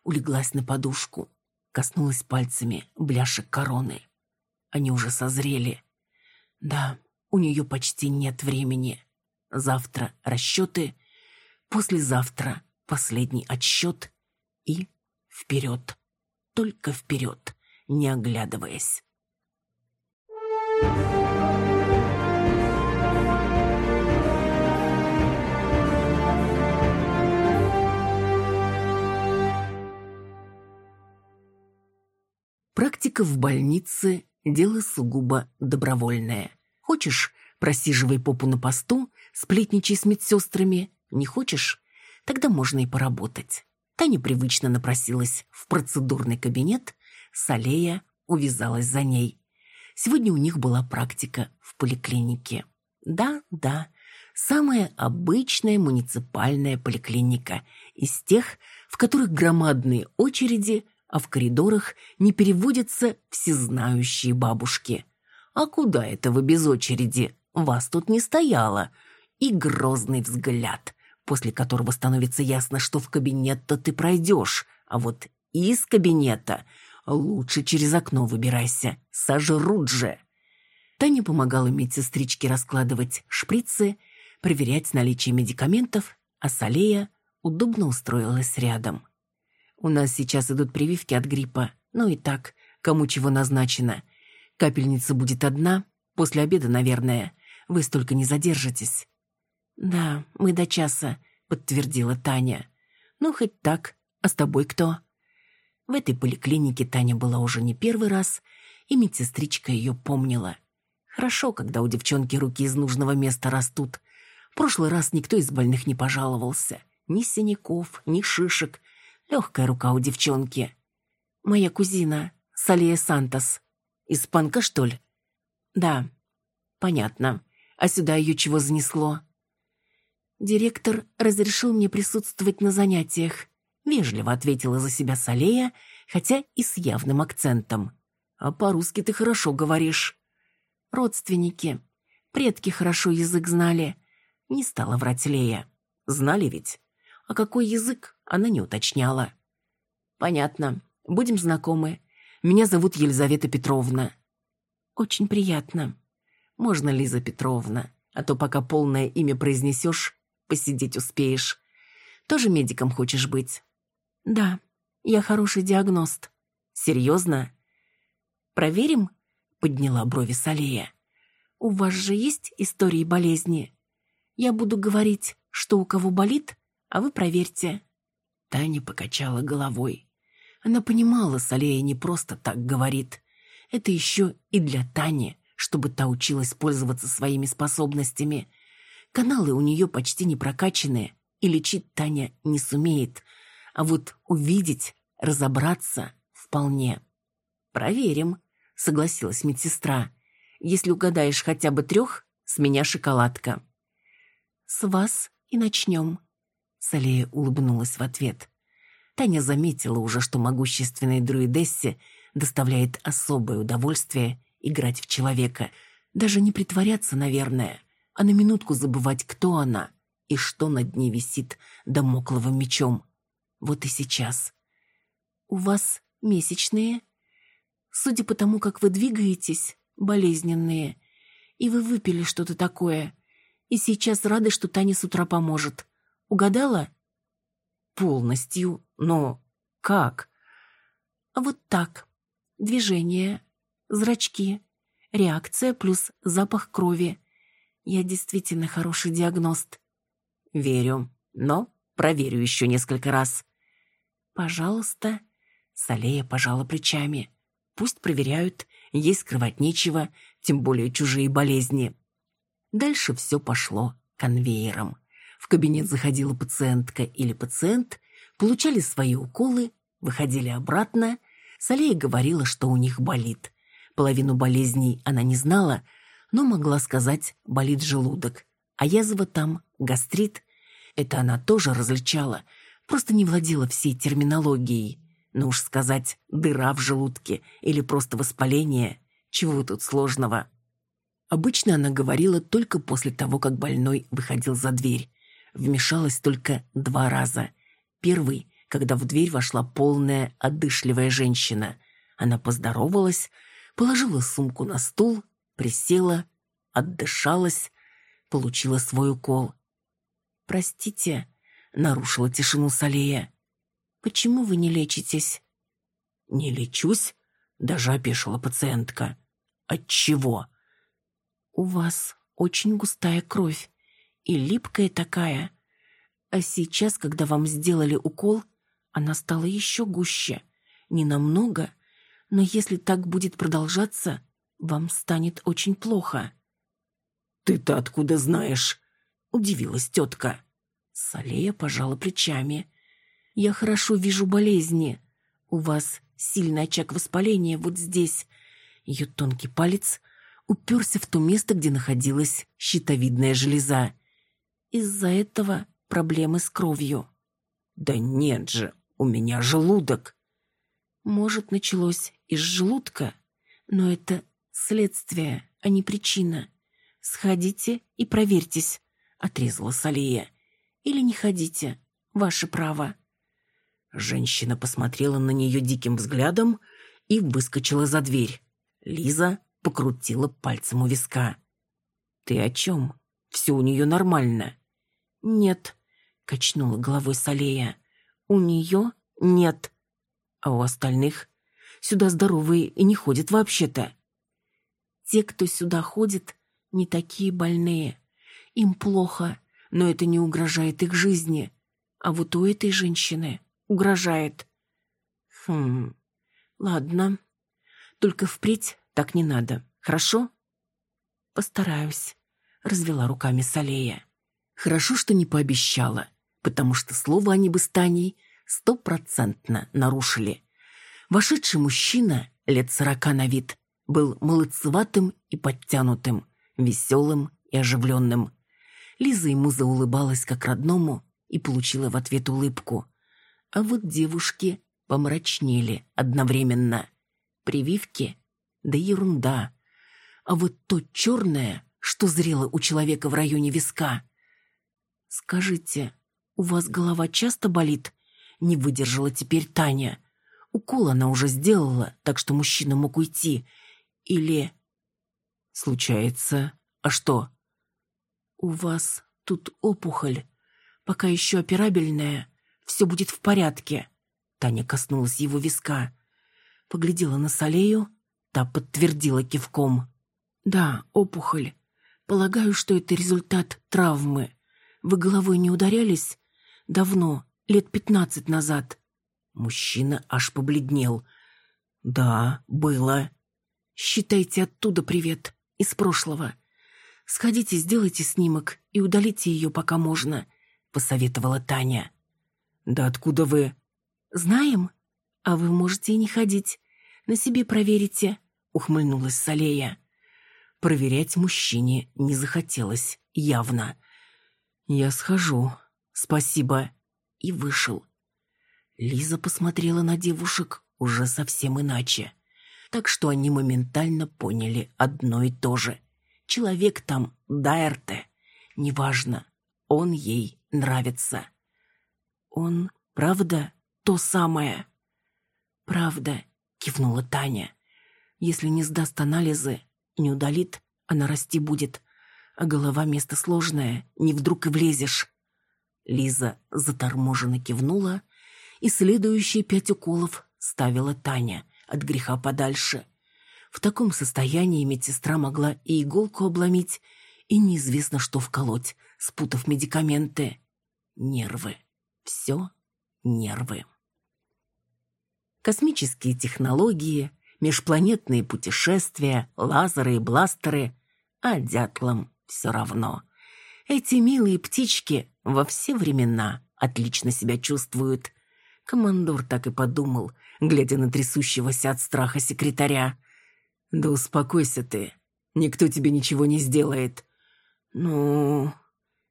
улеглась на подушку, коснулась пальцами бляшек короны. Они уже созрели. Да, у нее почти нет времени. Завтра расчеты, послезавтра последний отсчет и вперед. Только вперед, не оглядываясь. Практика в больнице – дело сугубо добровольное. Хочешь – просиживай попу на посту, сплетничай с медсестрами. Не хочешь – тогда можно и поработать. Таня привычно напросилась в процедурный кабинет, Салея увязалась за ней. Сегодня у них была практика в поликлинике. Да, да, самая обычная муниципальная поликлиника из тех, в которых громадные очереди – а в коридорах не переводятся всезнающие бабушки. «А куда это вы без очереди? Вас тут не стояло!» И грозный взгляд, после которого становится ясно, что в кабинет-то ты пройдешь, а вот из кабинета лучше через окно выбирайся, сожрут же. Таня помогала медсестричке раскладывать шприцы, проверять наличие медикаментов, а Салея удобно устроилась рядом. У нас сейчас идут прививки от гриппа. Ну и так, кому чего назначено. Капельница будет одна, после обеда, наверное. Вы столько не задержитесь». «Да, мы до часа», — подтвердила Таня. «Ну, хоть так. А с тобой кто?» В этой поликлинике Таня была уже не первый раз, и медсестричка ее помнила. Хорошо, когда у девчонки руки из нужного места растут. В прошлый раз никто из больных не пожаловался. Ни синяков, ни шишек, Легкая рука у девчонки. Моя кузина, Салия Сантос. Испанка, что ли? Да. Понятно. А сюда ее чего занесло? Директор разрешил мне присутствовать на занятиях. Вежливо ответила за себя Салея, хотя и с явным акцентом. «А по-русски ты хорошо говоришь». «Родственники. Предки хорошо язык знали». Не стала врать Лея. «Знали ведь?» А какой язык, она не уточняла. «Понятно. Будем знакомы. Меня зовут Елизавета Петровна». «Очень приятно. Можно Лиза Петровна, а то пока полное имя произнесешь, посидеть успеешь. Тоже медиком хочешь быть?» «Да, я хороший диагност». «Серьезно?» «Проверим?» — подняла брови Салея. «У вас же есть истории болезни? Я буду говорить, что у кого болит, а вы проверьте». Таня покачала головой. Она понимала, Салея не просто так говорит. Это еще и для Тани, чтобы та училась пользоваться своими способностями. Каналы у нее почти не прокачанные, и лечить Таня не сумеет. А вот увидеть, разобраться вполне. «Проверим», — согласилась медсестра. «Если угадаешь хотя бы трех, с меня шоколадка». «С вас и начнем», Салея улыбнулась в ответ. Таня заметила уже, что могущественной друидессе доставляет особое удовольствие играть в человека. Даже не притворяться, наверное, а на минутку забывать, кто она и что над ней висит домокловым мечом. Вот и сейчас. «У вас месячные? Судя по тому, как вы двигаетесь, болезненные. И вы выпили что-то такое. И сейчас рады, что Таня с утра поможет. Угадала? Полностью, но как? Вот так. Движение, зрачки, реакция плюс запах крови. Я действительно хороший диагност. Верю, но проверю еще несколько раз. Пожалуйста. Салея пожала плечами. Пусть проверяют, ей скрывать нечего, тем более чужие болезни. Дальше все пошло конвейером. В кабинет заходила пациентка или пациент, получали свои уколы, выходили обратно. Салея говорила, что у них болит. Половину болезней она не знала, но могла сказать «болит желудок». А язва там, гастрит. Это она тоже различала, просто не владела всей терминологией. Но уж сказать «дыра в желудке» или просто воспаление, чего тут сложного? Обычно она говорила только после того, как больной выходил за дверь вмешалась только два раза. Первый, когда в дверь вошла полная, одышливая женщина. Она поздоровалась, положила сумку на стул, присела, отдышалась, получила свой укол. «Простите», — нарушила тишину Салея. «Почему вы не лечитесь?» «Не лечусь?» — даже опешила пациентка. «От чего?» «У вас очень густая кровь и липкая такая. А сейчас, когда вам сделали укол, она стала еще гуще. Не намного, но если так будет продолжаться, вам станет очень плохо». «Ты-то откуда знаешь?» — удивилась тетка. Салея пожала плечами. «Я хорошо вижу болезни. У вас сильный очаг воспаления вот здесь». Ее тонкий палец уперся в то место, где находилась щитовидная железа. Из-за этого проблемы с кровью. Да нет же, у меня желудок. Может, началось из желудка, но это следствие, а не причина. Сходите и проверьтесь, отрезала Салия. Или не ходите, ваше право. Женщина посмотрела на нее диким взглядом и выскочила за дверь. Лиза покрутила пальцем у виска. «Ты о чем?» Все у нее нормально». «Нет», — качнула головой Салея. «У нее нет». «А у остальных? Сюда здоровые и не ходят вообще-то». «Те, кто сюда ходит, не такие больные. Им плохо, но это не угрожает их жизни. А вот у этой женщины угрожает». «Хм, ладно. Только впредь так не надо, хорошо?» «Постараюсь» развела руками Салея. Хорошо, что не пообещала, потому что слово они бы с Таней стопроцентно нарушили. Вошедший мужчина, лет сорока на вид, был молодцеватым и подтянутым, веселым и оживленным. Лиза ему заулыбалась как родному и получила в ответ улыбку. А вот девушке помрачнели одновременно. Прививки? Да ерунда. А вот то черное, что зрело у человека в районе виска. «Скажите, у вас голова часто болит?» Не выдержала теперь Таня. Укол она уже сделала, так что мужчина мог уйти. Или... Случается. А что? У вас тут опухоль. Пока еще операбельная. Все будет в порядке. Таня коснулась его виска. Поглядела на Салею. Та подтвердила кивком. Да, опухоль. Полагаю, что это результат травмы. Вы головой не ударялись? Давно, лет пятнадцать назад. Мужчина аж побледнел. Да, было. Считайте оттуда привет, из прошлого. Сходите, сделайте снимок и удалите ее, пока можно, посоветовала Таня. Да откуда вы? Знаем. А вы можете и не ходить. На себе проверите, ухмыльнулась Салея. Проверять мужчине не захотелось, явно. Я схожу. Спасибо и вышел. Лиза посмотрела на девушек уже совсем иначе. Так что они моментально поняли одно и то же. Человек там Дайрте. Неважно, он ей нравится. Он, правда, то самое? Правда, кивнула Таня. Если не сдаст анализы, не удалит, она расти будет. А голова место сложное, не вдруг и влезешь. Лиза заторможенно кивнула, и следующие пять уколов ставила Таня от греха подальше. В таком состоянии медсестра могла и иголку обломить, и неизвестно что вколоть, спутав медикаменты. Нервы. Все нервы. Космические технологии, межпланетные путешествия, лазеры и бластеры, а дятлам все равно. Эти милые птички во все времена отлично себя чувствуют. Командор так и подумал, глядя на трясущегося от страха секретаря. «Да успокойся ты, никто тебе ничего не сделает». «Ну...»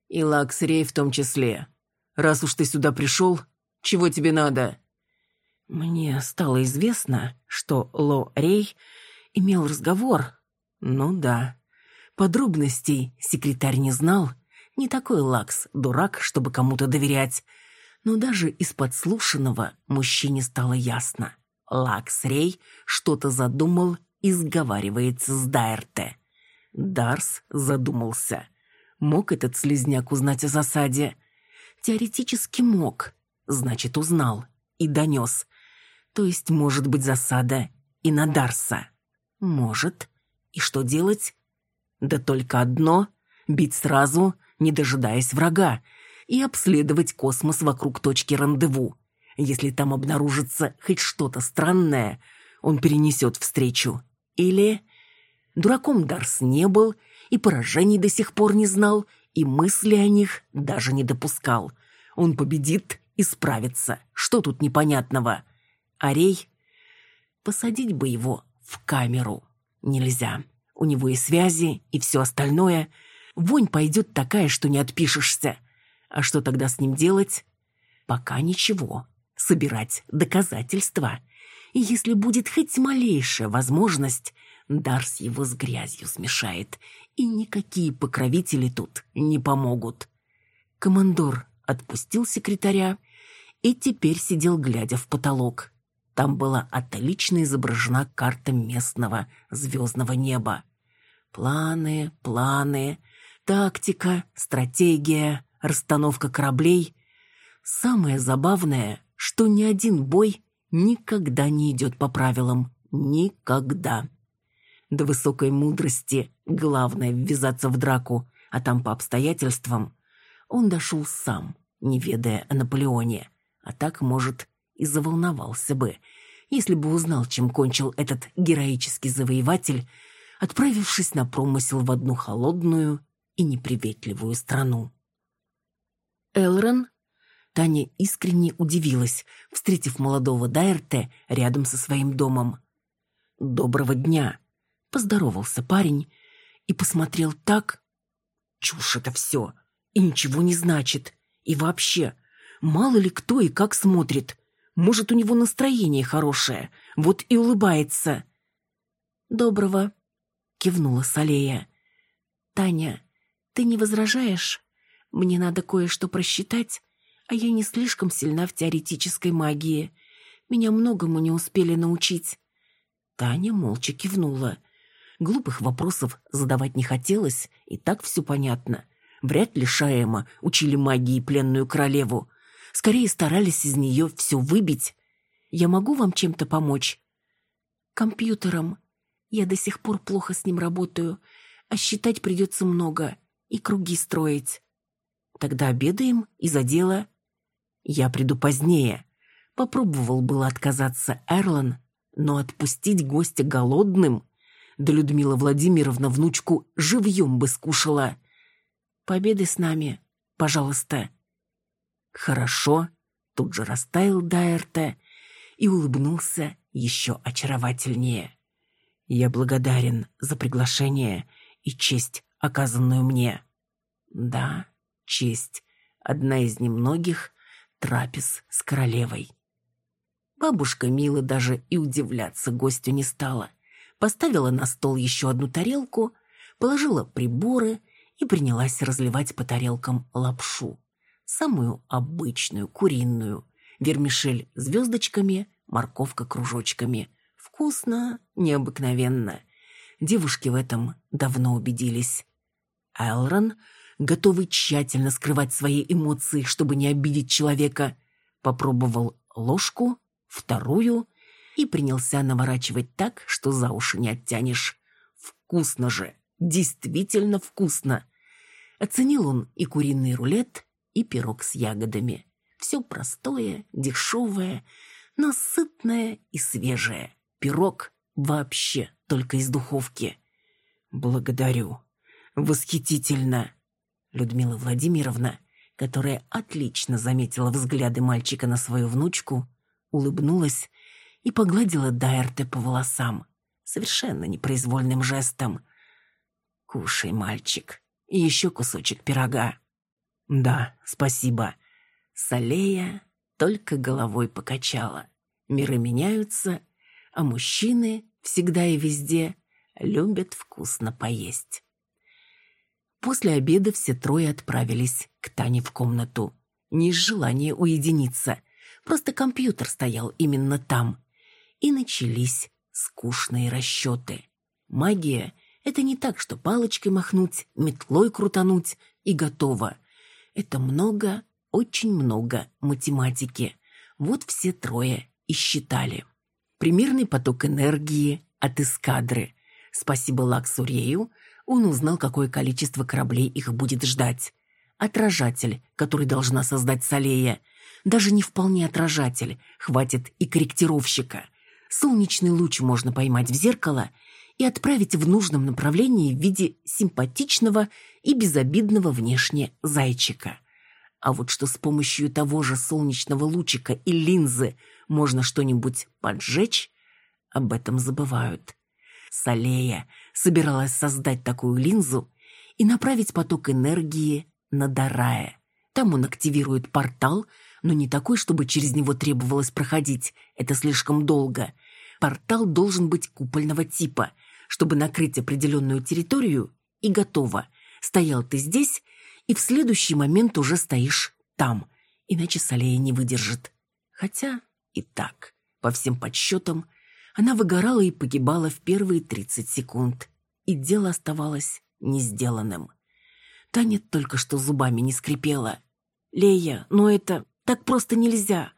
«И Лакс Рей в том числе. Раз уж ты сюда пришел, чего тебе надо?» Мне стало известно, что Ло Рей имел разговор. Ну да. Подробностей секретарь не знал, не такой лакс, дурак, чтобы кому-то доверять. Но даже из подслушанного мужчине стало ясно. Лакс Рей что-то задумал и сговаривается с Дайрте. Дарс задумался. Мог этот слезняк узнать о засаде? Теоретически мог. Значит, узнал. И донес. То есть, может быть, засада и на Дарса. Может. И что делать? Да только одно — бить сразу — не дожидаясь врага, и обследовать космос вокруг точки рандеву. Если там обнаружится хоть что-то странное, он перенесет встречу. Или... Дураком Дарс не был, и поражений до сих пор не знал, и мысли о них даже не допускал. Он победит и справится. Что тут непонятного? Арей? Посадить бы его в камеру. Нельзя. У него и связи, и все остальное — Вонь пойдет такая, что не отпишешься. А что тогда с ним делать? Пока ничего. Собирать доказательства. И если будет хоть малейшая возможность, Дарс его с грязью смешает. И никакие покровители тут не помогут. Командор отпустил секретаря и теперь сидел, глядя в потолок. Там была отлично изображена карта местного звездного неба. Планы, планы, Тактика, стратегия, расстановка кораблей. Самое забавное, что ни один бой никогда не идет по правилам. Никогда. До высокой мудрости главное ввязаться в драку, а там по обстоятельствам. Он дошел сам, не ведая о Наполеоне. А так, может, и заволновался бы, если бы узнал, чем кончил этот героический завоеватель, отправившись на промысел в одну холодную и неприветливую страну. Элрон? Таня искренне удивилась, встретив молодого Дайрте рядом со своим домом. «Доброго дня!» — поздоровался парень и посмотрел так... Чушь это все, и ничего не значит. И вообще, мало ли кто и как смотрит. Может, у него настроение хорошее, вот и улыбается. «Доброго», — кивнула Салея. «Таня, ты не возражаешь? Мне надо кое-что просчитать, а я не слишком сильна в теоретической магии. Меня многому не успели научить». Таня молча кивнула. Глупых вопросов задавать не хотелось, и так все понятно. Вряд ли Шаэма учили магии пленную королеву. Скорее старались из нее все выбить. Я могу вам чем-то помочь? Компьютером. Я до сих пор плохо с ним работаю, а считать придется много и круги строить. Тогда обедаем и за дело. Я приду позднее. Попробовал было отказаться Эрлан, но отпустить гостя голодным... Да Людмила Владимировна внучку живьем бы скушала. Победы с нами, пожалуйста. Хорошо, тут же растаял Дайерте и улыбнулся еще очаровательнее. Я благодарен за приглашение и честь, оказанную мне. Да, честь, одна из немногих трапез с королевой. Бабушка Мила даже и удивляться гостю не стала. Поставила на стол еще одну тарелку, положила приборы и принялась разливать по тарелкам лапшу. Самую обычную, куриную. Вермишель звездочками, морковка кружочками. Вкусно, необыкновенно. Девушки в этом давно убедились. Элрон, готовый тщательно скрывать свои эмоции, чтобы не обидеть человека, попробовал ложку, вторую и принялся наворачивать так, что за уши не оттянешь. Вкусно же, действительно вкусно. Оценил он и куриный рулет, и пирог с ягодами. Все простое, дешевое, но сытное и свежее. Пирог вообще только из духовки. Благодарю. Восхитительно. Людмила Владимировна, которая отлично заметила взгляды мальчика на свою внучку, улыбнулась и погладила Дайерте по волосам, совершенно непроизвольным жестом. «Кушай, мальчик, и еще кусочек пирога». «Да, спасибо». Салея только головой покачала. Миры меняются, а мужчины всегда и везде любят вкусно поесть. После обеда все трое отправились к Тане в комнату. Не из желания уединиться, Просто компьютер стоял именно там. И начались скучные расчеты. Магия — это не так, что палочкой махнуть, метлой крутануть и готово. Это много, очень много математики. Вот все трое и считали. Примерный поток энергии от эскадры. Спасибо Лаксурею, он узнал, какое количество кораблей их будет ждать. Отражатель, который должна создать Салея — даже не вполне отражатель, хватит и корректировщика. Солнечный луч можно поймать в зеркало и отправить в нужном направлении в виде симпатичного и безобидного внешне зайчика. А вот что с помощью того же солнечного лучика и линзы можно что-нибудь поджечь, об этом забывают. Салея собиралась создать такую линзу и направить поток энергии на Дарая. Там он активирует портал, но не такой, чтобы через него требовалось проходить. Это слишком долго. Портал должен быть купольного типа, чтобы накрыть определенную территорию и готово. Стоял ты здесь, и в следующий момент уже стоишь там, иначе Салея не выдержит. Хотя и так, по всем подсчетам, она выгорала и погибала в первые 30 секунд, и дело оставалось не сделанным. Таня только что зубами не скрипела. «Лея, ну это... Так просто нельзя.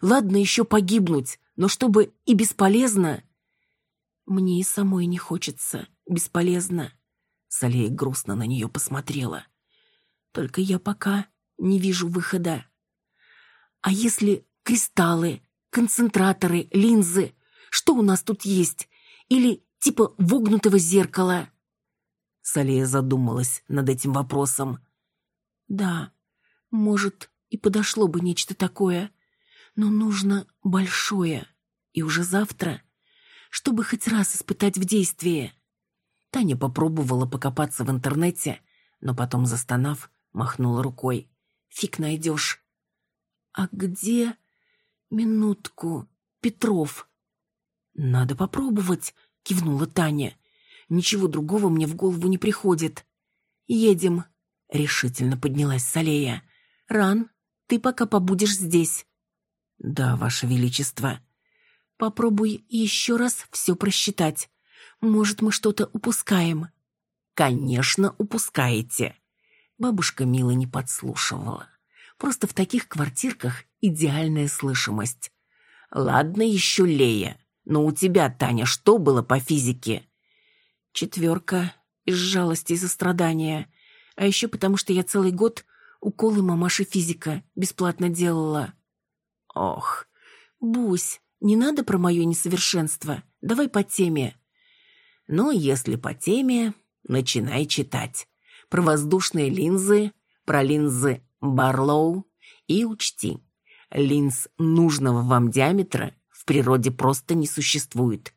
Ладно еще погибнуть, но чтобы и бесполезно... Мне и самой не хочется. Бесполезно. Салея грустно на нее посмотрела. Только я пока не вижу выхода. А если кристаллы, концентраторы, линзы? Что у нас тут есть? Или типа вогнутого зеркала?» Салея задумалась над этим вопросом. «Да, может, и подошло бы нечто такое. Но нужно большое. И уже завтра, чтобы хоть раз испытать в действии. Таня попробовала покопаться в интернете, но потом, застонав, махнула рукой. «Фиг найдешь». «А где?» Минутку. Петров. Надо попробовать, кивнула Таня. Ничего другого мне в голову не приходит. Едем, решительно поднялась Салея. Ран, ты пока побудешь здесь. Да, ваше величество. Попробуй еще раз все просчитать. Может, мы что-то упускаем. Конечно, упускаете. Бабушка Мила не подслушивала. Просто в таких квартирках идеальная слышимость. Ладно еще Лея, но у тебя, Таня, что было по физике? Четверка из жалости и сострадания. А еще потому, что я целый год уколы мамаши физика бесплатно делала. Ох, Бусь, не надо про мое несовершенство. Давай по теме. Ну, если по теме, начинай читать. Про воздушные линзы, про линзы Барлоу и учти, линз нужного вам диаметра в природе просто не существует.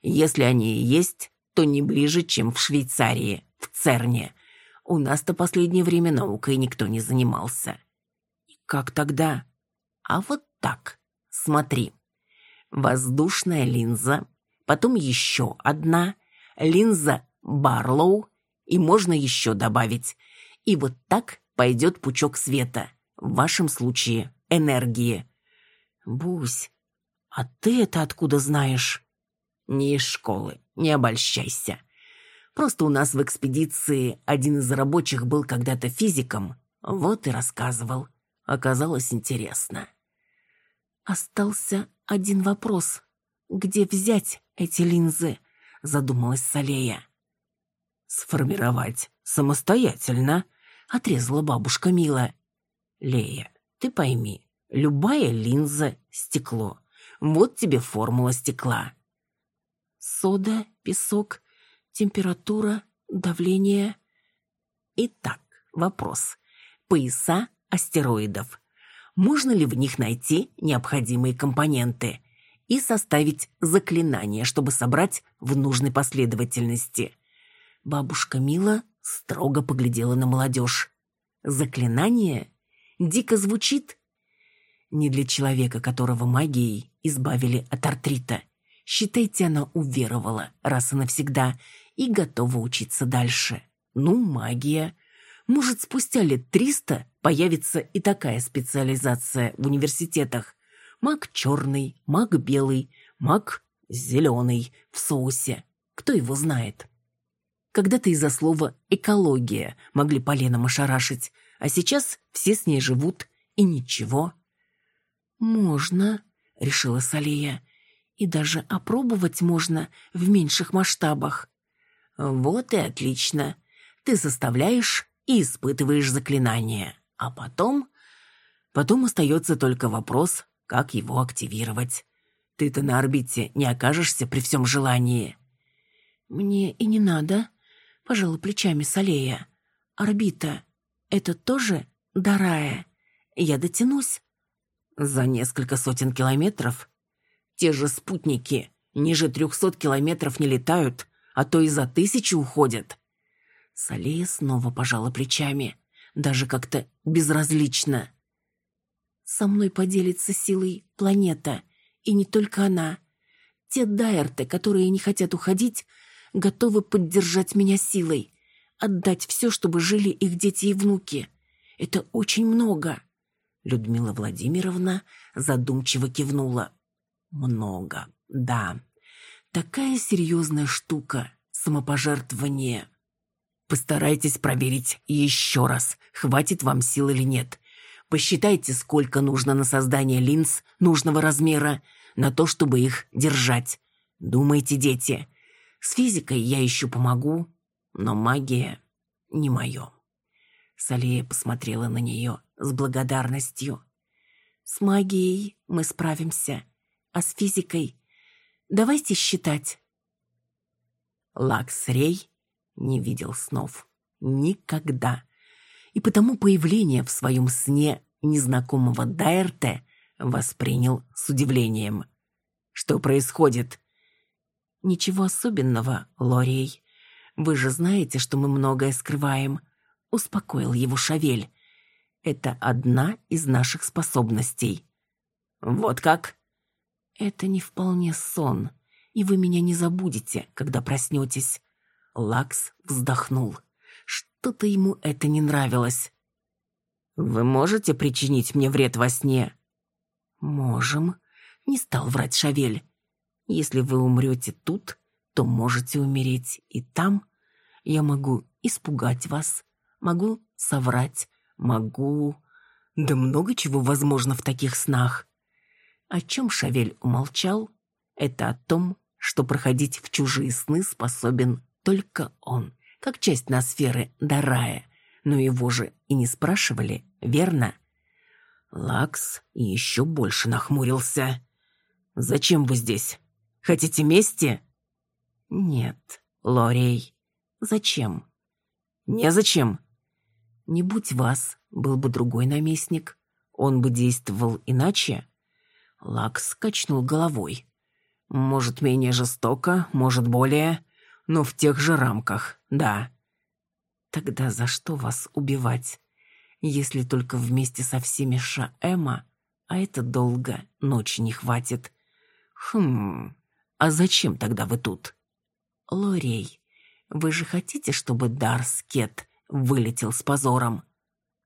Если они и есть, то не ближе, чем в Швейцарии, в ЦЕРНе. У нас-то последнее время наукой никто не занимался. И как тогда? А вот так. Смотри. Воздушная линза, потом еще одна, линза Барлоу, и можно еще добавить. И вот так пойдет пучок света. В вашем случае энергии. Бусь, а ты это откуда знаешь? Не из школы, не обольщайся. Просто у нас в экспедиции один из рабочих был когда-то физиком, вот и рассказывал. Оказалось интересно. Остался один вопрос. Где взять эти линзы? Задумалась Салея. Сформировать самостоятельно, отрезала бабушка Мила. Лея, ты пойми, любая линза — стекло. Вот тебе формула стекла. Сода, песок, температура, давление. Итак, вопрос. Пояса астероидов. Можно ли в них найти необходимые компоненты и составить заклинание, чтобы собрать в нужной последовательности? Бабушка Мила строго поглядела на молодежь. Заклинание? Дико звучит? Не для человека, которого магией избавили от артрита. Считайте, она уверовала раз и навсегда и готова учиться дальше. Ну, магия. Может, спустя лет триста появится и такая специализация в университетах. Маг черный, маг белый, маг зеленый в соусе. Кто его знает? Когда-то из-за слова «экология» могли поленом ошарашить, а сейчас все с ней живут, и ничего. «Можно», — решила Салия, — «и даже опробовать можно в меньших масштабах». «Вот и отлично. Ты составляешь и испытываешь заклинание, а потом...» Потом остается только вопрос, как его активировать. Ты-то на орбите не окажешься при всем желании. «Мне и не надо», пожала плечами Салея. «Орбита — это тоже дарая? Я дотянусь?» «За несколько сотен километров? Те же спутники ниже трехсот километров не летают, а то и за тысячу уходят». Салея снова пожала плечами, даже как-то безразлично. «Со мной поделится силой планета, и не только она. Те дайерты, которые не хотят уходить, готовы поддержать меня силой, отдать все, чтобы жили их дети и внуки. Это очень много. Людмила Владимировна задумчиво кивнула. Много, да. Такая серьезная штука — самопожертвование. Постарайтесь проверить еще раз, хватит вам сил или нет. Посчитайте, сколько нужно на создание линз нужного размера, на то, чтобы их держать. Думайте, дети, с физикой я еще помогу, но магия не мое. Салея посмотрела на нее с благодарностью. С магией мы справимся, а с физикой давайте считать. Лаксрей не видел снов. Никогда. И потому появление в своем сне незнакомого Дайрте воспринял с удивлением. «Что происходит?» «Ничего особенного, Лорей. Вы же знаете, что мы многое скрываем», — успокоил его Шавель. «Это одна из наших способностей». Вот как? Это не вполне сон, и вы меня не забудете, когда проснетесь. Лакс вздохнул. Что-то ему это не нравилось. «Вы можете причинить мне вред во сне?» «Можем», — не стал врать Шавель. «Если вы умрете тут, то можете умереть и там. Я могу испугать вас, могу соврать, могу... Да много чего возможно в таких снах. О чем Шавель умолчал, это о том, что проходить в чужие сны способен только он, как часть ноосферы Дарая. Но его же и не спрашивали, верно? Лакс еще больше нахмурился. «Зачем вы здесь? Хотите мести?» «Нет, Лорей. Зачем?» «Незачем. Не будь вас, был бы другой наместник. Он бы действовал иначе. Лакс качнул головой. Может, менее жестоко, может, более, но в тех же рамках, да. Тогда за что вас убивать? Если только вместе со всеми Шаэма, а это долго, ночи не хватит. Хм, а зачем тогда вы тут? Лорей, вы же хотите, чтобы Дарскет вылетел с позором.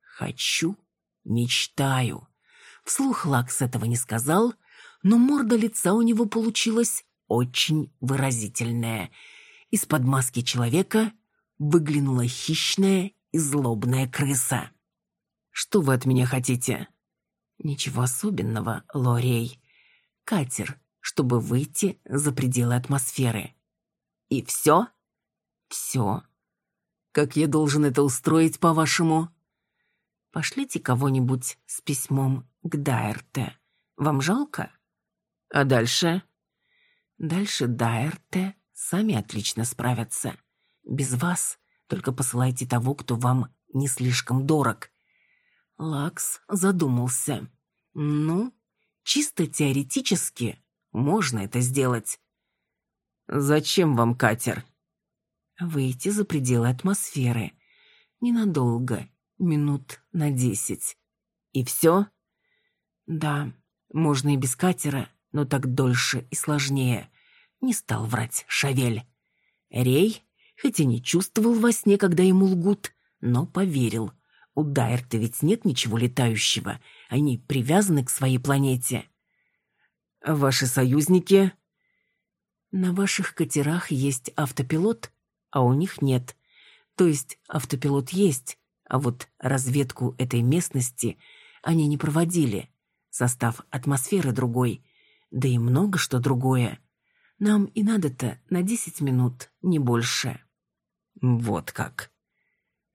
«Хочу, мечтаю». Вслух Лакс этого не сказал, но морда лица у него получилась очень выразительная. Из-под маски человека выглянула хищная и злобная крыса. «Что вы от меня хотите?» «Ничего особенного, Лорей. Катер, чтобы выйти за пределы атмосферы». «И все?» «Все. Как я должен это устроить, по-вашему?» «Пошлите кого-нибудь с письмом к Дайрте. Вам жалко?» «А дальше?» «Дальше Дайрте сами отлично справятся. Без вас только посылайте того, кто вам не слишком дорог». Лакс задумался. «Ну, чисто теоретически можно это сделать». «Зачем вам катер?» выйти за пределы атмосферы. Ненадолго, минут на десять. И все? Да, можно и без катера, но так дольше и сложнее. Не стал врать Шавель. Рей, хоть и не чувствовал во сне, когда ему лгут, но поверил. У Дайрта ведь нет ничего летающего, они привязаны к своей планете. Ваши союзники? На ваших катерах есть автопилот, а у них нет. То есть автопилот есть, а вот разведку этой местности они не проводили. Состав атмосферы другой, да и много что другое. Нам и надо-то на десять минут, не больше. Вот как.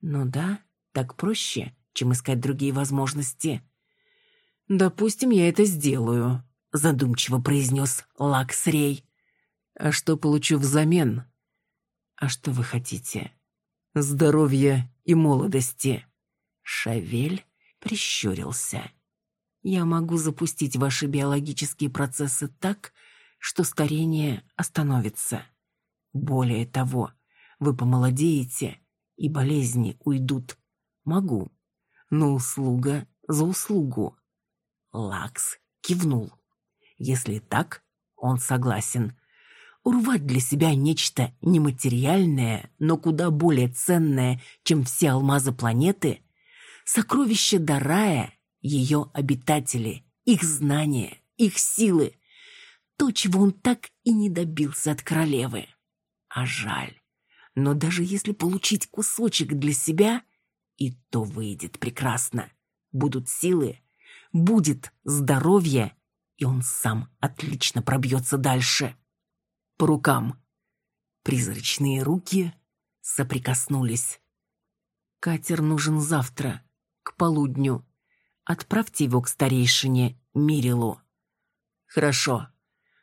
Ну да, так проще, чем искать другие возможности. «Допустим, я это сделаю», — задумчиво произнес Лаксрей. «А что получу взамен?» «А что вы хотите?» «Здоровья и молодости». Шавель прищурился. «Я могу запустить ваши биологические процессы так, что старение остановится. Более того, вы помолодеете, и болезни уйдут. Могу. Но услуга за услугу». Лакс кивнул. Если так, он согласен урвать для себя нечто нематериальное, но куда более ценное, чем все алмазы планеты, сокровище Дарая, ее обитатели, их знания, их силы, то, чего он так и не добился от королевы. А жаль. Но даже если получить кусочек для себя, и то выйдет прекрасно. Будут силы, будет здоровье, и он сам отлично пробьется дальше по рукам. Призрачные руки соприкоснулись. Катер нужен завтра, к полудню. Отправьте его к старейшине Мирилу. Хорошо.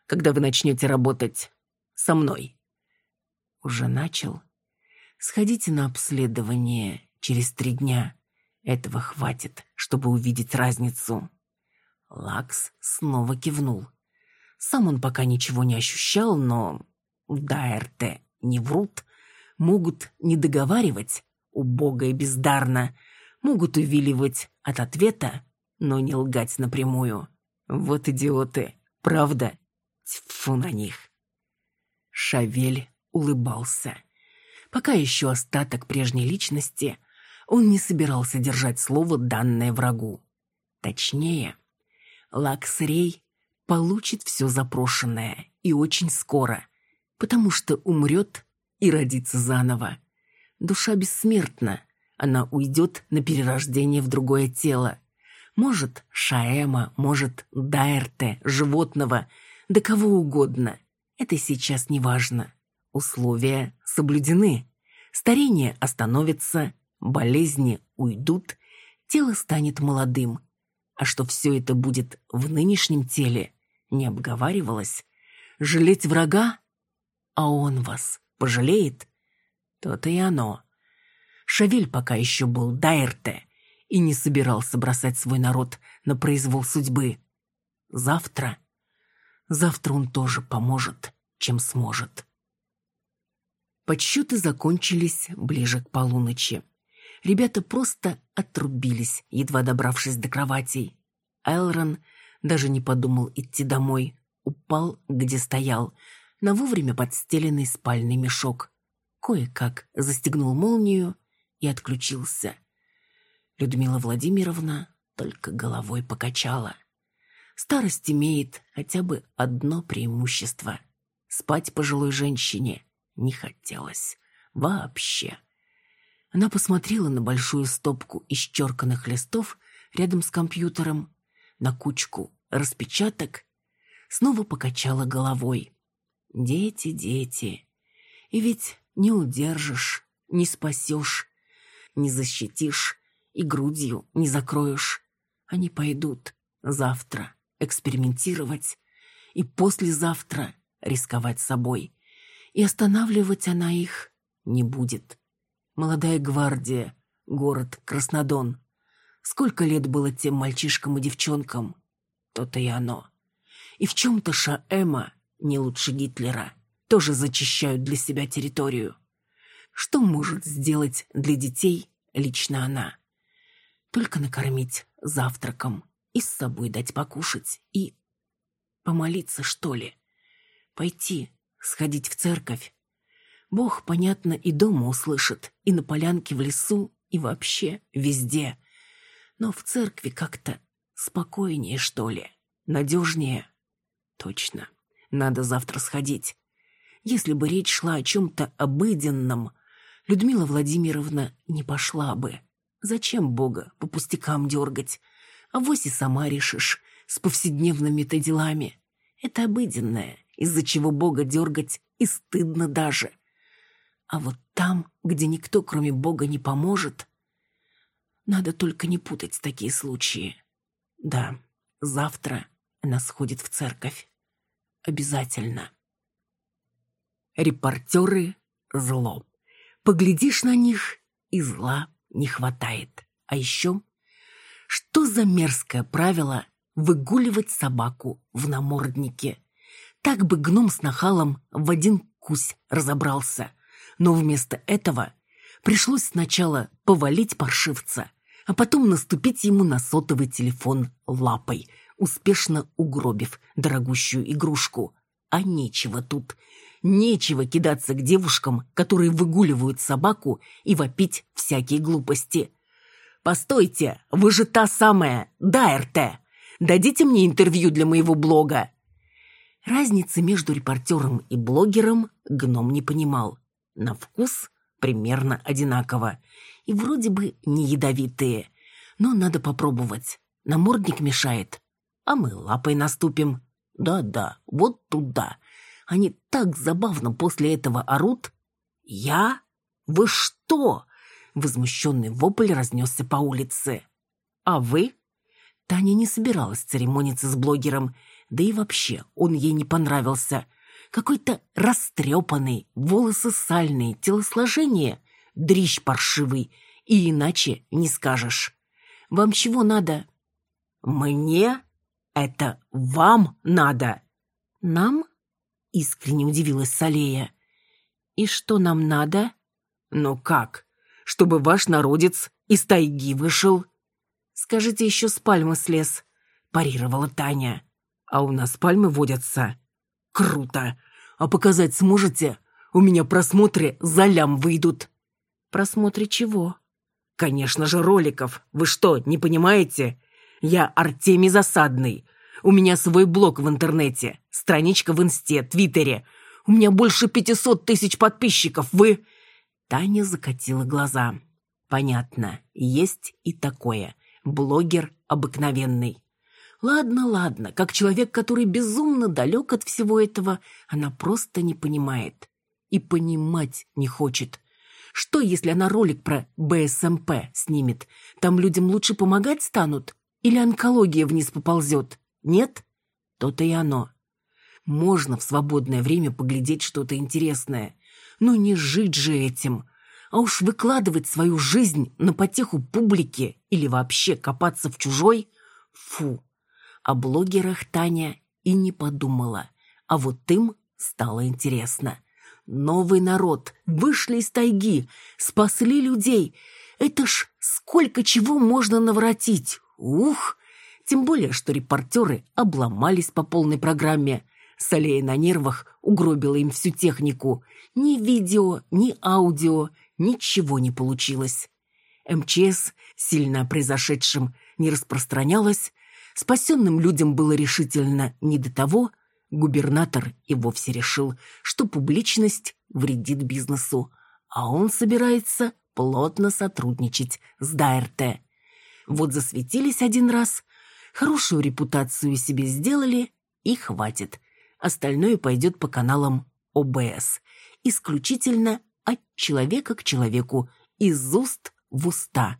Когда вы начнете работать со мной? Уже начал. Сходите на обследование через три дня. Этого хватит, чтобы увидеть разницу. Лакс снова кивнул. Сам он пока ничего не ощущал, но Дайрте не врут, могут не договаривать, убого и бездарно, могут увиливать от ответа, но не лгать напрямую. Вот идиоты, правда? Тьфу на них. Шавель улыбался. Пока еще остаток прежней личности, он не собирался держать слово, данное врагу. Точнее, Лаксрей получит все запрошенное, и очень скоро, потому что умрет и родится заново. Душа бессмертна, она уйдет на перерождение в другое тело. Может, Шаэма, может, Дайрте, животного, да кого угодно. Это сейчас не важно. Условия соблюдены. Старение остановится, болезни уйдут, тело станет молодым. А что все это будет в нынешнем теле, не обговаривалось. Жалеть врага? А он вас пожалеет? То-то и оно. Шавель пока еще был Дайрте и не собирался бросать свой народ на произвол судьбы. Завтра... Завтра он тоже поможет, чем сможет. Подсчеты закончились ближе к полуночи. Ребята просто отрубились, едва добравшись до кроватей. Элрон даже не подумал идти домой. Упал, где стоял, на вовремя подстеленный спальный мешок. Кое-как застегнул молнию и отключился. Людмила Владимировна только головой покачала. Старость имеет хотя бы одно преимущество. Спать пожилой женщине не хотелось. Вообще. Она посмотрела на большую стопку исчерканных листов рядом с компьютером, на кучку распечаток, снова покачала головой. Дети, дети. И ведь не удержишь, не спасешь, не защитишь и грудью не закроешь. Они пойдут завтра экспериментировать и послезавтра рисковать собой. И останавливать она их не будет. Молодая гвардия, город Краснодон. Сколько лет было тем мальчишкам и девчонкам? То-то и оно. И в чем-то Шаэма не лучше Гитлера. Тоже зачищают для себя территорию. Что может сделать для детей лично она? Только накормить завтраком и с собой дать покушать и... Помолиться, что ли? Пойти, сходить в церковь. Бог, понятно, и дома услышит, и на полянке в лесу, и вообще везде. Но в церкви как-то спокойнее, что ли, надежнее. Точно, надо завтра сходить. Если бы речь шла о чем-то обыденном, Людмила Владимировна не пошла бы. Зачем Бога по пустякам дергать? А вось и сама решишь, с повседневными-то делами. Это обыденное, из-за чего Бога дергать и стыдно даже. А вот там, где никто, кроме Бога, не поможет, надо только не путать такие случаи. Да, завтра она сходит в церковь. Обязательно. Репортеры — зло. Поглядишь на них, и зла не хватает. А еще, что за мерзкое правило выгуливать собаку в наморднике? Так бы гном с нахалом в один кусь разобрался. Но вместо этого пришлось сначала повалить паршивца, а потом наступить ему на сотовый телефон лапой, успешно угробив дорогущую игрушку. А нечего тут – Нечего кидаться к девушкам, которые выгуливают собаку и вопить всякие глупости. «Постойте, вы же та самая, Дайрте! Дадите мне интервью для моего блога!» Разницы между репортером и блогером гном не понимал. На вкус примерно одинаково. И вроде бы не ядовитые. Но надо попробовать. Намордник мешает. А мы лапой наступим. Да-да, вот туда. Они так забавно после этого орут. «Я? Вы что?» Возмущенный вопль разнесся по улице. «А вы?» Таня не собиралась церемониться с блогером, да и вообще он ей не понравился. Какой-то растрепанный, волосы сальные, телосложение, дрищ паршивый, и иначе не скажешь. «Вам чего надо?» «Мне? Это вам надо!» «Нам?» Искренне удивилась Салея. «И что нам надо?» «Ну как? Чтобы ваш народец из тайги вышел?» «Скажите, еще с пальмы слез. – парировала Таня. «А у нас пальмы водятся». «Круто! А показать сможете? У меня просмотры за лям выйдут». «Просмотры чего?» «Конечно же, роликов. Вы что, не понимаете? Я Артемий Засадный. У меня свой блог в интернете, страничка в инсте, твиттере. У меня больше пятисот тысяч подписчиков. Вы...» Таня закатила глаза. «Понятно, есть и такое. Блогер обыкновенный. Ладно, ладно, как человек, который безумно далек от всего этого, она просто не понимает. И понимать не хочет. Что, если она ролик про БСМП снимет? Там людям лучше помогать станут? Или онкология вниз поползет? Нет? То-то и оно. Можно в свободное время поглядеть что-то интересное. Но не жить же этим. А уж выкладывать свою жизнь на потеху публике или вообще копаться в чужой – фу. О блогерах Таня и не подумала. А вот им стало интересно. Новый народ, вышли из тайги, спасли людей. Это ж сколько чего можно наворотить. Ух! Тем более, что репортеры обломались по полной программе. Салея на нервах угробила им всю технику. Ни видео, ни аудио, ничего не получилось. МЧС, сильно о произошедшем, не распространялась, Спасенным людям было решительно не до того, губернатор и вовсе решил, что публичность вредит бизнесу, а он собирается плотно сотрудничать с ДАРТ. Вот засветились один раз, хорошую репутацию себе сделали и хватит. Остальное пойдет по каналам ОБС. Исключительно от человека к человеку, из уст в уста –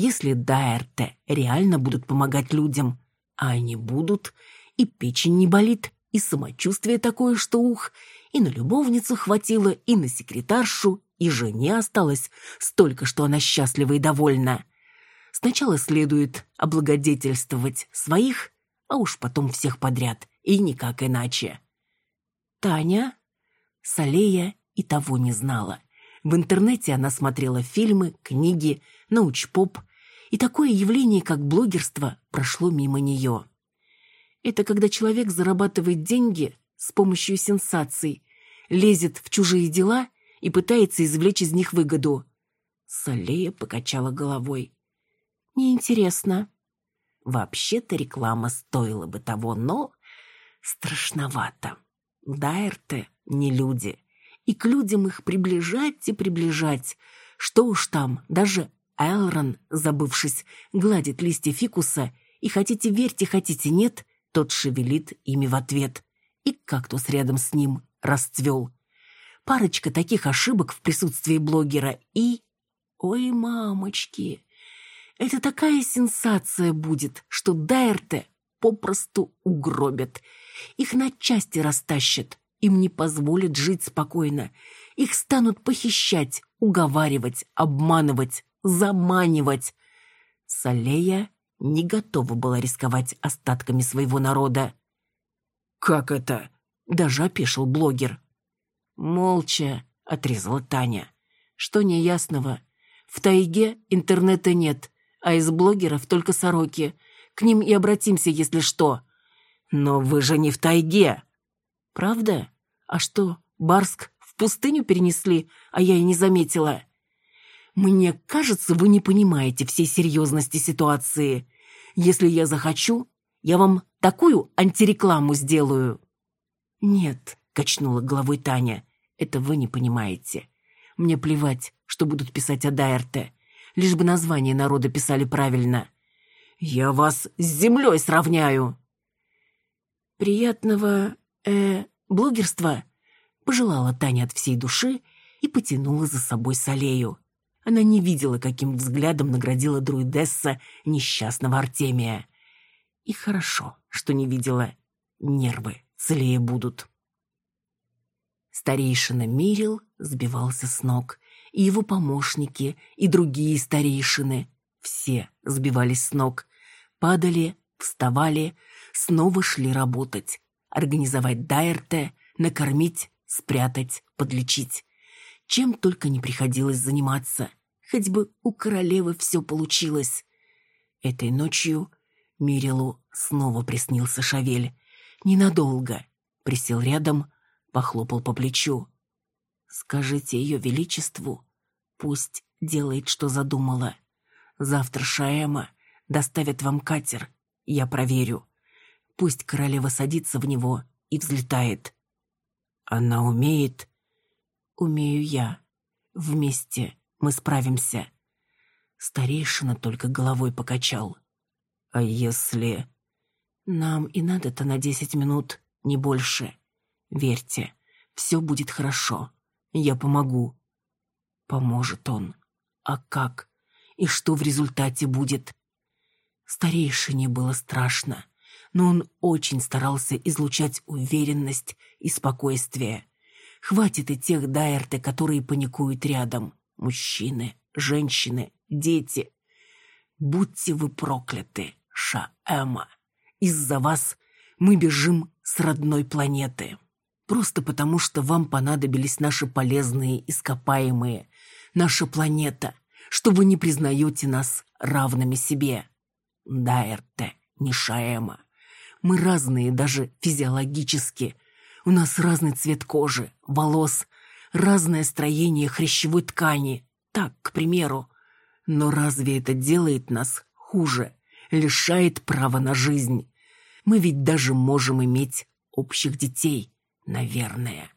если ДАРТ реально будут помогать людям, а они будут, и печень не болит, и самочувствие такое, что ух, и на любовницу хватило, и на секретаршу, и жене осталось столько, что она счастлива и довольна. Сначала следует облагодетельствовать своих, а уж потом всех подряд, и никак иначе. Таня, Салея и того не знала. В интернете она смотрела фильмы, книги, научпоп, и такое явление, как блогерство, прошло мимо нее. Это когда человек зарабатывает деньги с помощью сенсаций, лезет в чужие дела и пытается извлечь из них выгоду. Салея покачала головой. «Неинтересно. Вообще-то реклама стоила бы того, но страшновато. Дайрты не люди, и к людям их приближать и приближать. Что уж там, даже Элрон, забывшись, гладит листья фикуса, и хотите верьте, хотите нет, тот шевелит ими в ответ. И кактус рядом с ним расцвел. Парочка таких ошибок в присутствии блогера и... Ой, мамочки! Это такая сенсация будет, что Дайрте попросту угробят. Их на части растащат, им не позволят жить спокойно. Их станут похищать, уговаривать, обманывать, заманивать. Салея не готова была рисковать остатками своего народа. «Как это?» — даже опешил блогер. «Молча», — отрезала Таня. «Что неясного? В тайге интернета нет, а из блогеров только сороки. К ним и обратимся, если что». «Но вы же не в тайге!» «Правда? А что, Барск в пустыню перенесли, а я и не заметила?» «Мне кажется, вы не понимаете всей серьезности ситуации. Если я захочу, я вам такую антирекламу сделаю». «Нет», — качнула головой Таня, — «это вы не понимаете. Мне плевать, что будут писать о Дайерте, лишь бы название народа писали правильно. Я вас с землей сравняю». «Приятного, э, блогерства», — пожелала Таня от всей души и потянула за собой Салею. Она не видела, каким взглядом наградила друидесса несчастного Артемия. И хорошо, что не видела. Нервы целее будут. Старейшина Мирил сбивался с ног. И его помощники, и другие старейшины. Все сбивались с ног. Падали, вставали, снова шли работать. Организовать дайрте, накормить, спрятать, подлечить. Чем только не приходилось заниматься. Хоть бы у королевы все получилось. Этой ночью Мирилу снова приснился Шавель. Ненадолго. Присел рядом, похлопал по плечу. «Скажите ее величеству, пусть делает, что задумала. Завтра Шаэма доставят вам катер, я проверю. Пусть королева садится в него и взлетает. Она умеет? Умею я. Вместе мы справимся. Старейшина только головой покачал. А если... Нам и надо-то на десять минут, не больше. Верьте, все будет хорошо. Я помогу. Поможет он. А как? И что в результате будет? Старейшине было страшно, но он очень старался излучать уверенность и спокойствие. Хватит и тех Дайерте, которые паникуют рядом. Мужчины, женщины, дети. Будьте вы прокляты, Шаэма. Из-за вас мы бежим с родной планеты. Просто потому, что вам понадобились наши полезные ископаемые, наша планета, что вы не признаете нас равными себе. Дайерте, не Шаэма. Мы разные даже физиологически. У нас разный цвет кожи, волос, разное строение хрящевой ткани. Так, к примеру. Но разве это делает нас хуже, лишает права на жизнь? Мы ведь даже можем иметь общих детей, наверное.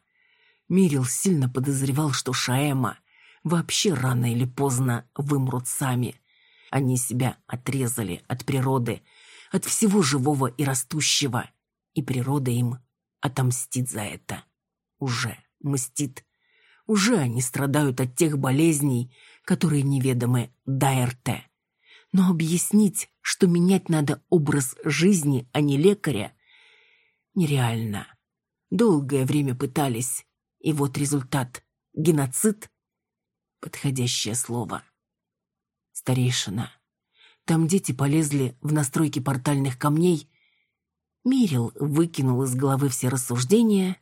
Мирил сильно подозревал, что Шаэма вообще рано или поздно вымрут сами. Они себя отрезали от природы, от всего живого и растущего, и природа им отомстит за это. Уже мстит. Уже они страдают от тех болезней, которые неведомы Дайрте. Но объяснить, что менять надо образ жизни, а не лекаря, нереально. Долгое время пытались, и вот результат. Геноцид — подходящее слово старейшина. Там дети полезли в настройки портальных камней. Мирил выкинул из головы все рассуждения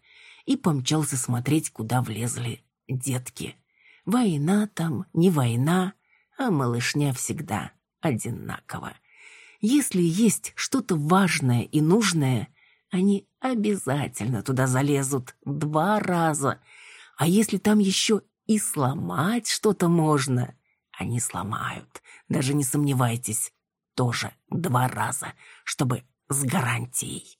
и помчался смотреть, куда влезли детки. Война там, не война, а малышня всегда одинаково. Если есть что-то важное и нужное, они обязательно туда залезут два раза. А если там еще и сломать что-то можно, они сломают, даже не сомневайтесь, тоже два раза, чтобы с гарантией.